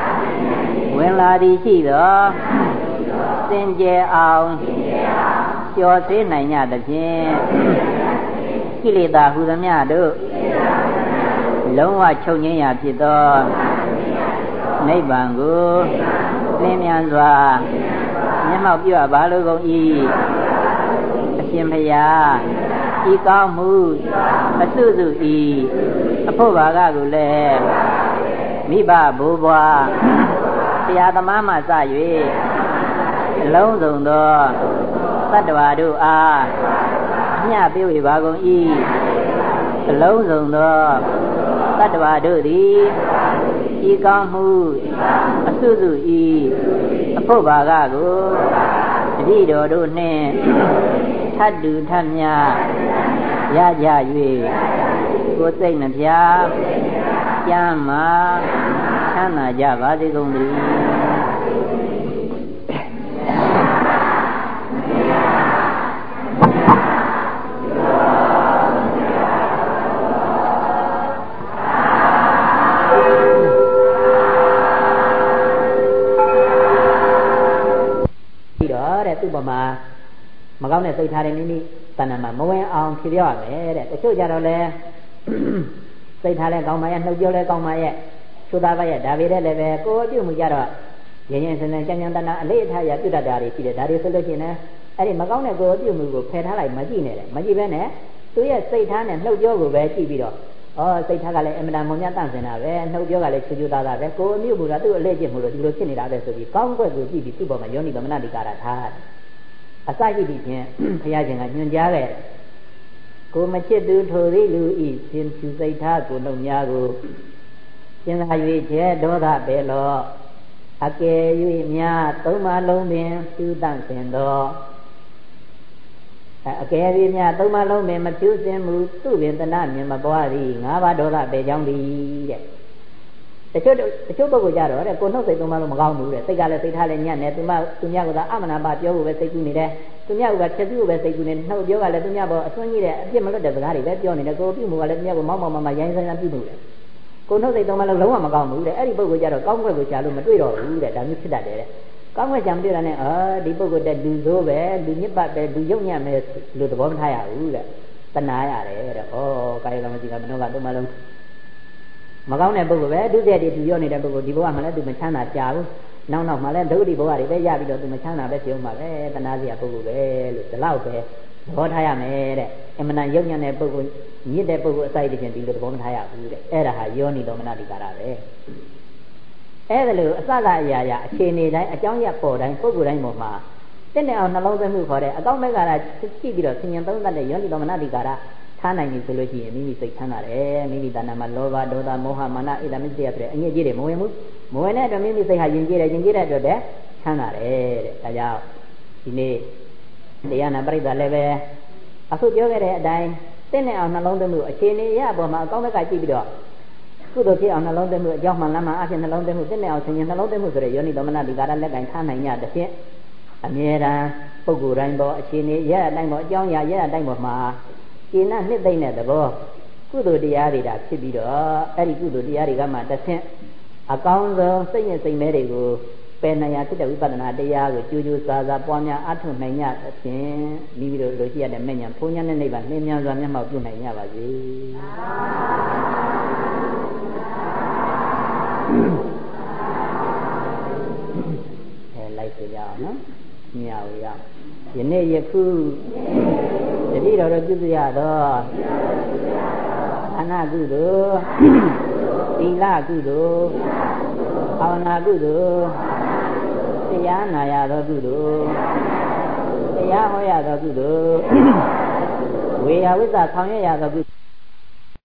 [SPEAKER 2] ဝင်လာသည်ရှိသောစင်ကြယ်အောင်ကျော်သေးနိုင်ကြသဖြင့်ကိလေသာဟူသမျှတို့လုံးဝချုပ်ငြိမ်းရာဖြစ်သောနိဗ္ဗာန်ကိုလင်းမြန်စွာမျက်မှောက်ပြုအပ်ပါလိုကုန်၏အရှင်ဘုရား ဤကောင်းမှုအစုစုဤအဖို့ဘာကကိုလည်းမိဘဘိုးဘွားတရားသမားမှစ၍အလုံးစုံသောသတ္တဝါတို့အားမျှပေးဝေပါကုန်၏အလုံးစုံသောသတ္တဝါတို့သည်ဤကောင်းမှုအစုစုဤအဖို့ဘာကကိုတတိတော်တို့နှင့် ထတ်တူထတ်မြရကြ၍ကိုယ်စိတ်နှပြကျမ်းမာချမ်းသာကြပါစေကုန်သတည်းမှာ မကောင်းတဲ့စိတ်ထားတွေမိမိတဏ္ဍာမှာမဝင်အောင်ဖြေပြောရမယ်တဲ့တချို့ကြတော့လဲစိတ်ထားလဲကောင်းပါရဲ့နှုတ်ပြောလဲကောင်းပါရဲ့သုသာပါရဲ့ဒါပေတဲ့လည်းပဲကိုယ်ပြုမှုကြတော့ရင်ရင်စင်စင်ကြံကြံတဏ္ဍာအလေးအထားရပြုတတ်တာတွေရှိတယ်ဒါတွေဆိုလို့ရှိရင်အဲ့ဒီမကောင်းတဲ့ကိုယ်ပြုမှုကိုဖယ်ထားလိုက်မကြည့်နဲ့တဲ့မကြည့်ဘဲနဲ့သူရဲ့စိတ်ထားနဲ့နှုတ်ပြောကိုပဲကြည့်ပြီးတော့ဩစိတ်ထားကလည်းအင်မတန်မုံမြတ်တန့်စင်တာပဲနှုတ်ပြောကလည်းချူချူသားသားပဲကိုယ်အမျိုးဘူးကသူ့အလေးကျင့်မှုလို့ဒီလိုဖြစ်နေတာပဲဆိုပြီးကောင်းကွက်ကိုကြည့်ပြီးသူ့ပေါ်မှာယောနိသမဏတိကာရထား အစရှိသည့်ဖြင့်ဘုရားရှင်ကညွှန်ကြားခဲ့ကိုမချစ်သူထိုသည်လူဤရှင်ဖြူစိတ်ထားကိုနှုတ်များကိုကျင်လာ၍ကျဲဒေါသပဲလောအကယ်၍များသုံးပါလုံးပင်ဖြူတန့်စင်သောအကယ်၍များသုံးပါလုံးပင်မဖြူစင်မူသူပင်တနာမြင်မပွားသည်ငါးပါးဒေါသပဲကြောင်းသည်တဲ့ တချို့တချို့ပုဂ္ဂိုလ်ကြတော့တဲ့ကိုနှုတ်စိတ်သုံးပါလို့မကောင်းဘူးတဲ့စိတ်ကလည်းစိတ်ထားလည်းညံ့နေသူမသူမြတ်ကသာအမနာပါပြောဖို့ပဲစိတ်ကူးနေတယ်သူမြတ်ကဖြည့်စုဖို့ပဲစိတ်ကူးနေနှုတ်ပြောကလည်းသူမြတ်ပေါ်အစွန်းကြီးတဲ့အပြစ်မလွတ်တဲ့စကားတွေပဲပြောနေတယ်ကိုပြုမှုကလည်းသူမြတ်ကမောင်းမောင်းမမရိုင်းဆိုင်ဆိုင်ပြုမှုတယ်ကိုနှုတ်စိတ်သုံးပါလို့လုံးဝမကောင်းဘူးတဲ့အဲ့ဒီပုဂ္ဂိုလ်ကြတော့ကောင်းခွက်ကိုရှာလို့မတွေ့တော့ဘူးတဲ့ဒါမျိုးဖြစ်တတ်တယ်တဲ့ကောင်းခွက်ရှာမတွေ့တာနဲ့အာဒီပုဂ္ဂိုလ်တဲ့လူဆိုးပဲလူညစ်ပတ်ပဲလူယုံညံ့မယ်လို့သဘောမထားရဘူးတဲ့တဏှာရတယ်တဲ့ဩကာယကမ္မစီကမနောကသုံးပါလုံး မကောင်းတဲ့ပုဂ္ဂိုလ်ပဲဒုစရိုက်တွေသူရောနေတဲ့ပုဂ္ဂိုလ်ဒီဘဝမှာလည်းသူမချမ်းသာကြဘူးနောက်နောက်မှာလည်းဒုတိဘဝတွေပဲရပြီးတော့သူမချမ်းသာပဲပြုံးပါပဲတဏှာစရာပုဂ္ဂိုလ်ပဲလို့ဒီလောက်ပဲသဘောထားရမယ်တဲ့အမှန်တန်ယုံညံ့တဲ့ပုဂ္ဂိုလ်ညစ်တဲ့ပုဂ္ဂိုလ်အစိုက်တည်းချင်းဒီလိုသဘောမထားရဘူးတဲ့အဲ့ဒါဟာယောနိလောမနတိကာရပဲအဲ့ဒါလို့အစကအရာရာအခြေအနေတိုင်းအကြောင်းရပေါ်တိုင်းပုဂ္ဂိုလ်တိုင်းပေါ်မှာတဲ့နဲ့အောင်နှလုံးသွင်းမှုခေါ်တဲ့အကောင့်ဘက်ကရာကြည့်ပြီးတော့ဆင်ញံသုံးသတ်တဲ့ယောနိလောမနတိကာရ ထားနိုင်ပြီဆိုလို့ရှိရင်မိမိစိတ်ချမ်းသာတယ်မိမိတဏ္ဍာမှာလောဘဒေါသမောဟမာနဣဒမစ္စယဆိုတဲ့အငြိအကျေးတွေမဝင်ဘူးမဝင်တဲ့အတွက်မိမိစိတ်ဟာယဉ်ကျေးတယ်ယဉ်ကျေးတဲ့အတွက်ပဲချမ်းသာတယ်တဲ့ဒါကြောင့်ဒီနေ့တရားနာပရိသတ်လည်းပဲအခုပြောခဲ့တဲ့အတိုင်းတင့်နဲ့အောင်နှလုံးသွင်းမှုအခြေအနေရအပေါ်မှာအကောင်းဘက်ကကြည့်ပြီးတော့ကုသိုလ်ဖြစ်အောင်နှလုံးသွင်းမှုအကြောင်းမှန်လမ်းမှအဖြစ်နှလုံးသွင်းမှုတင့်နဲ့အောင်ဆင်ញင်နှလုံးသွင်းမှုဆိုတဲ့ယောနိသမဏဒီကာရလက်ကင်ထားနိုင်ကြတဲ့ဖြင့်အမြဲတမ်းပုဂ္ဂိုလ်တိုင်းပေါ်အခြေအနေရအတိုင်းပေါ်အကြောင်းရရအတိုင်းပေါ်မှာ ကျေနပ်နှစ်သိမ့်တဲ့သဘောကုသိုလ်တရားတွေဒါဖြစ်ပြီးတော့အဲ့ဒီကုသိုလ်တရားတွေကမှတစ်ဆင့်အကောင်းဆုံးစိတ်နဲ့စိတ်မဲတွေကိုပယ်နိုင်ရဖြစ်တဲ့ဝိပဿနာတရားကိုကြိုးကြိုးစားစားပွားများအထုနိုင်ကြအပြင်မိမိတို့လိုရှိရတဲ့မဉ္ဇဉ်ဘုံညာနဲ့နိဗ္ဗာန်နှင်းများစွာမျက်မှောက်ပြုနိုင်ကြပါစေအဲလိုက်ကြရအောင်နော်မြာဝရယနေ့ယခု တတိတော်တို့ပြုစရသောအနာကုသိုလ်သီလကုသိုလ်ဘာဝနာကုသိုလ်တရားနာရသောကုသိုလ်တရားဟောရသောကုသိုလ်ဝေယဝိသဆောင်ရရသောကုသိုလ်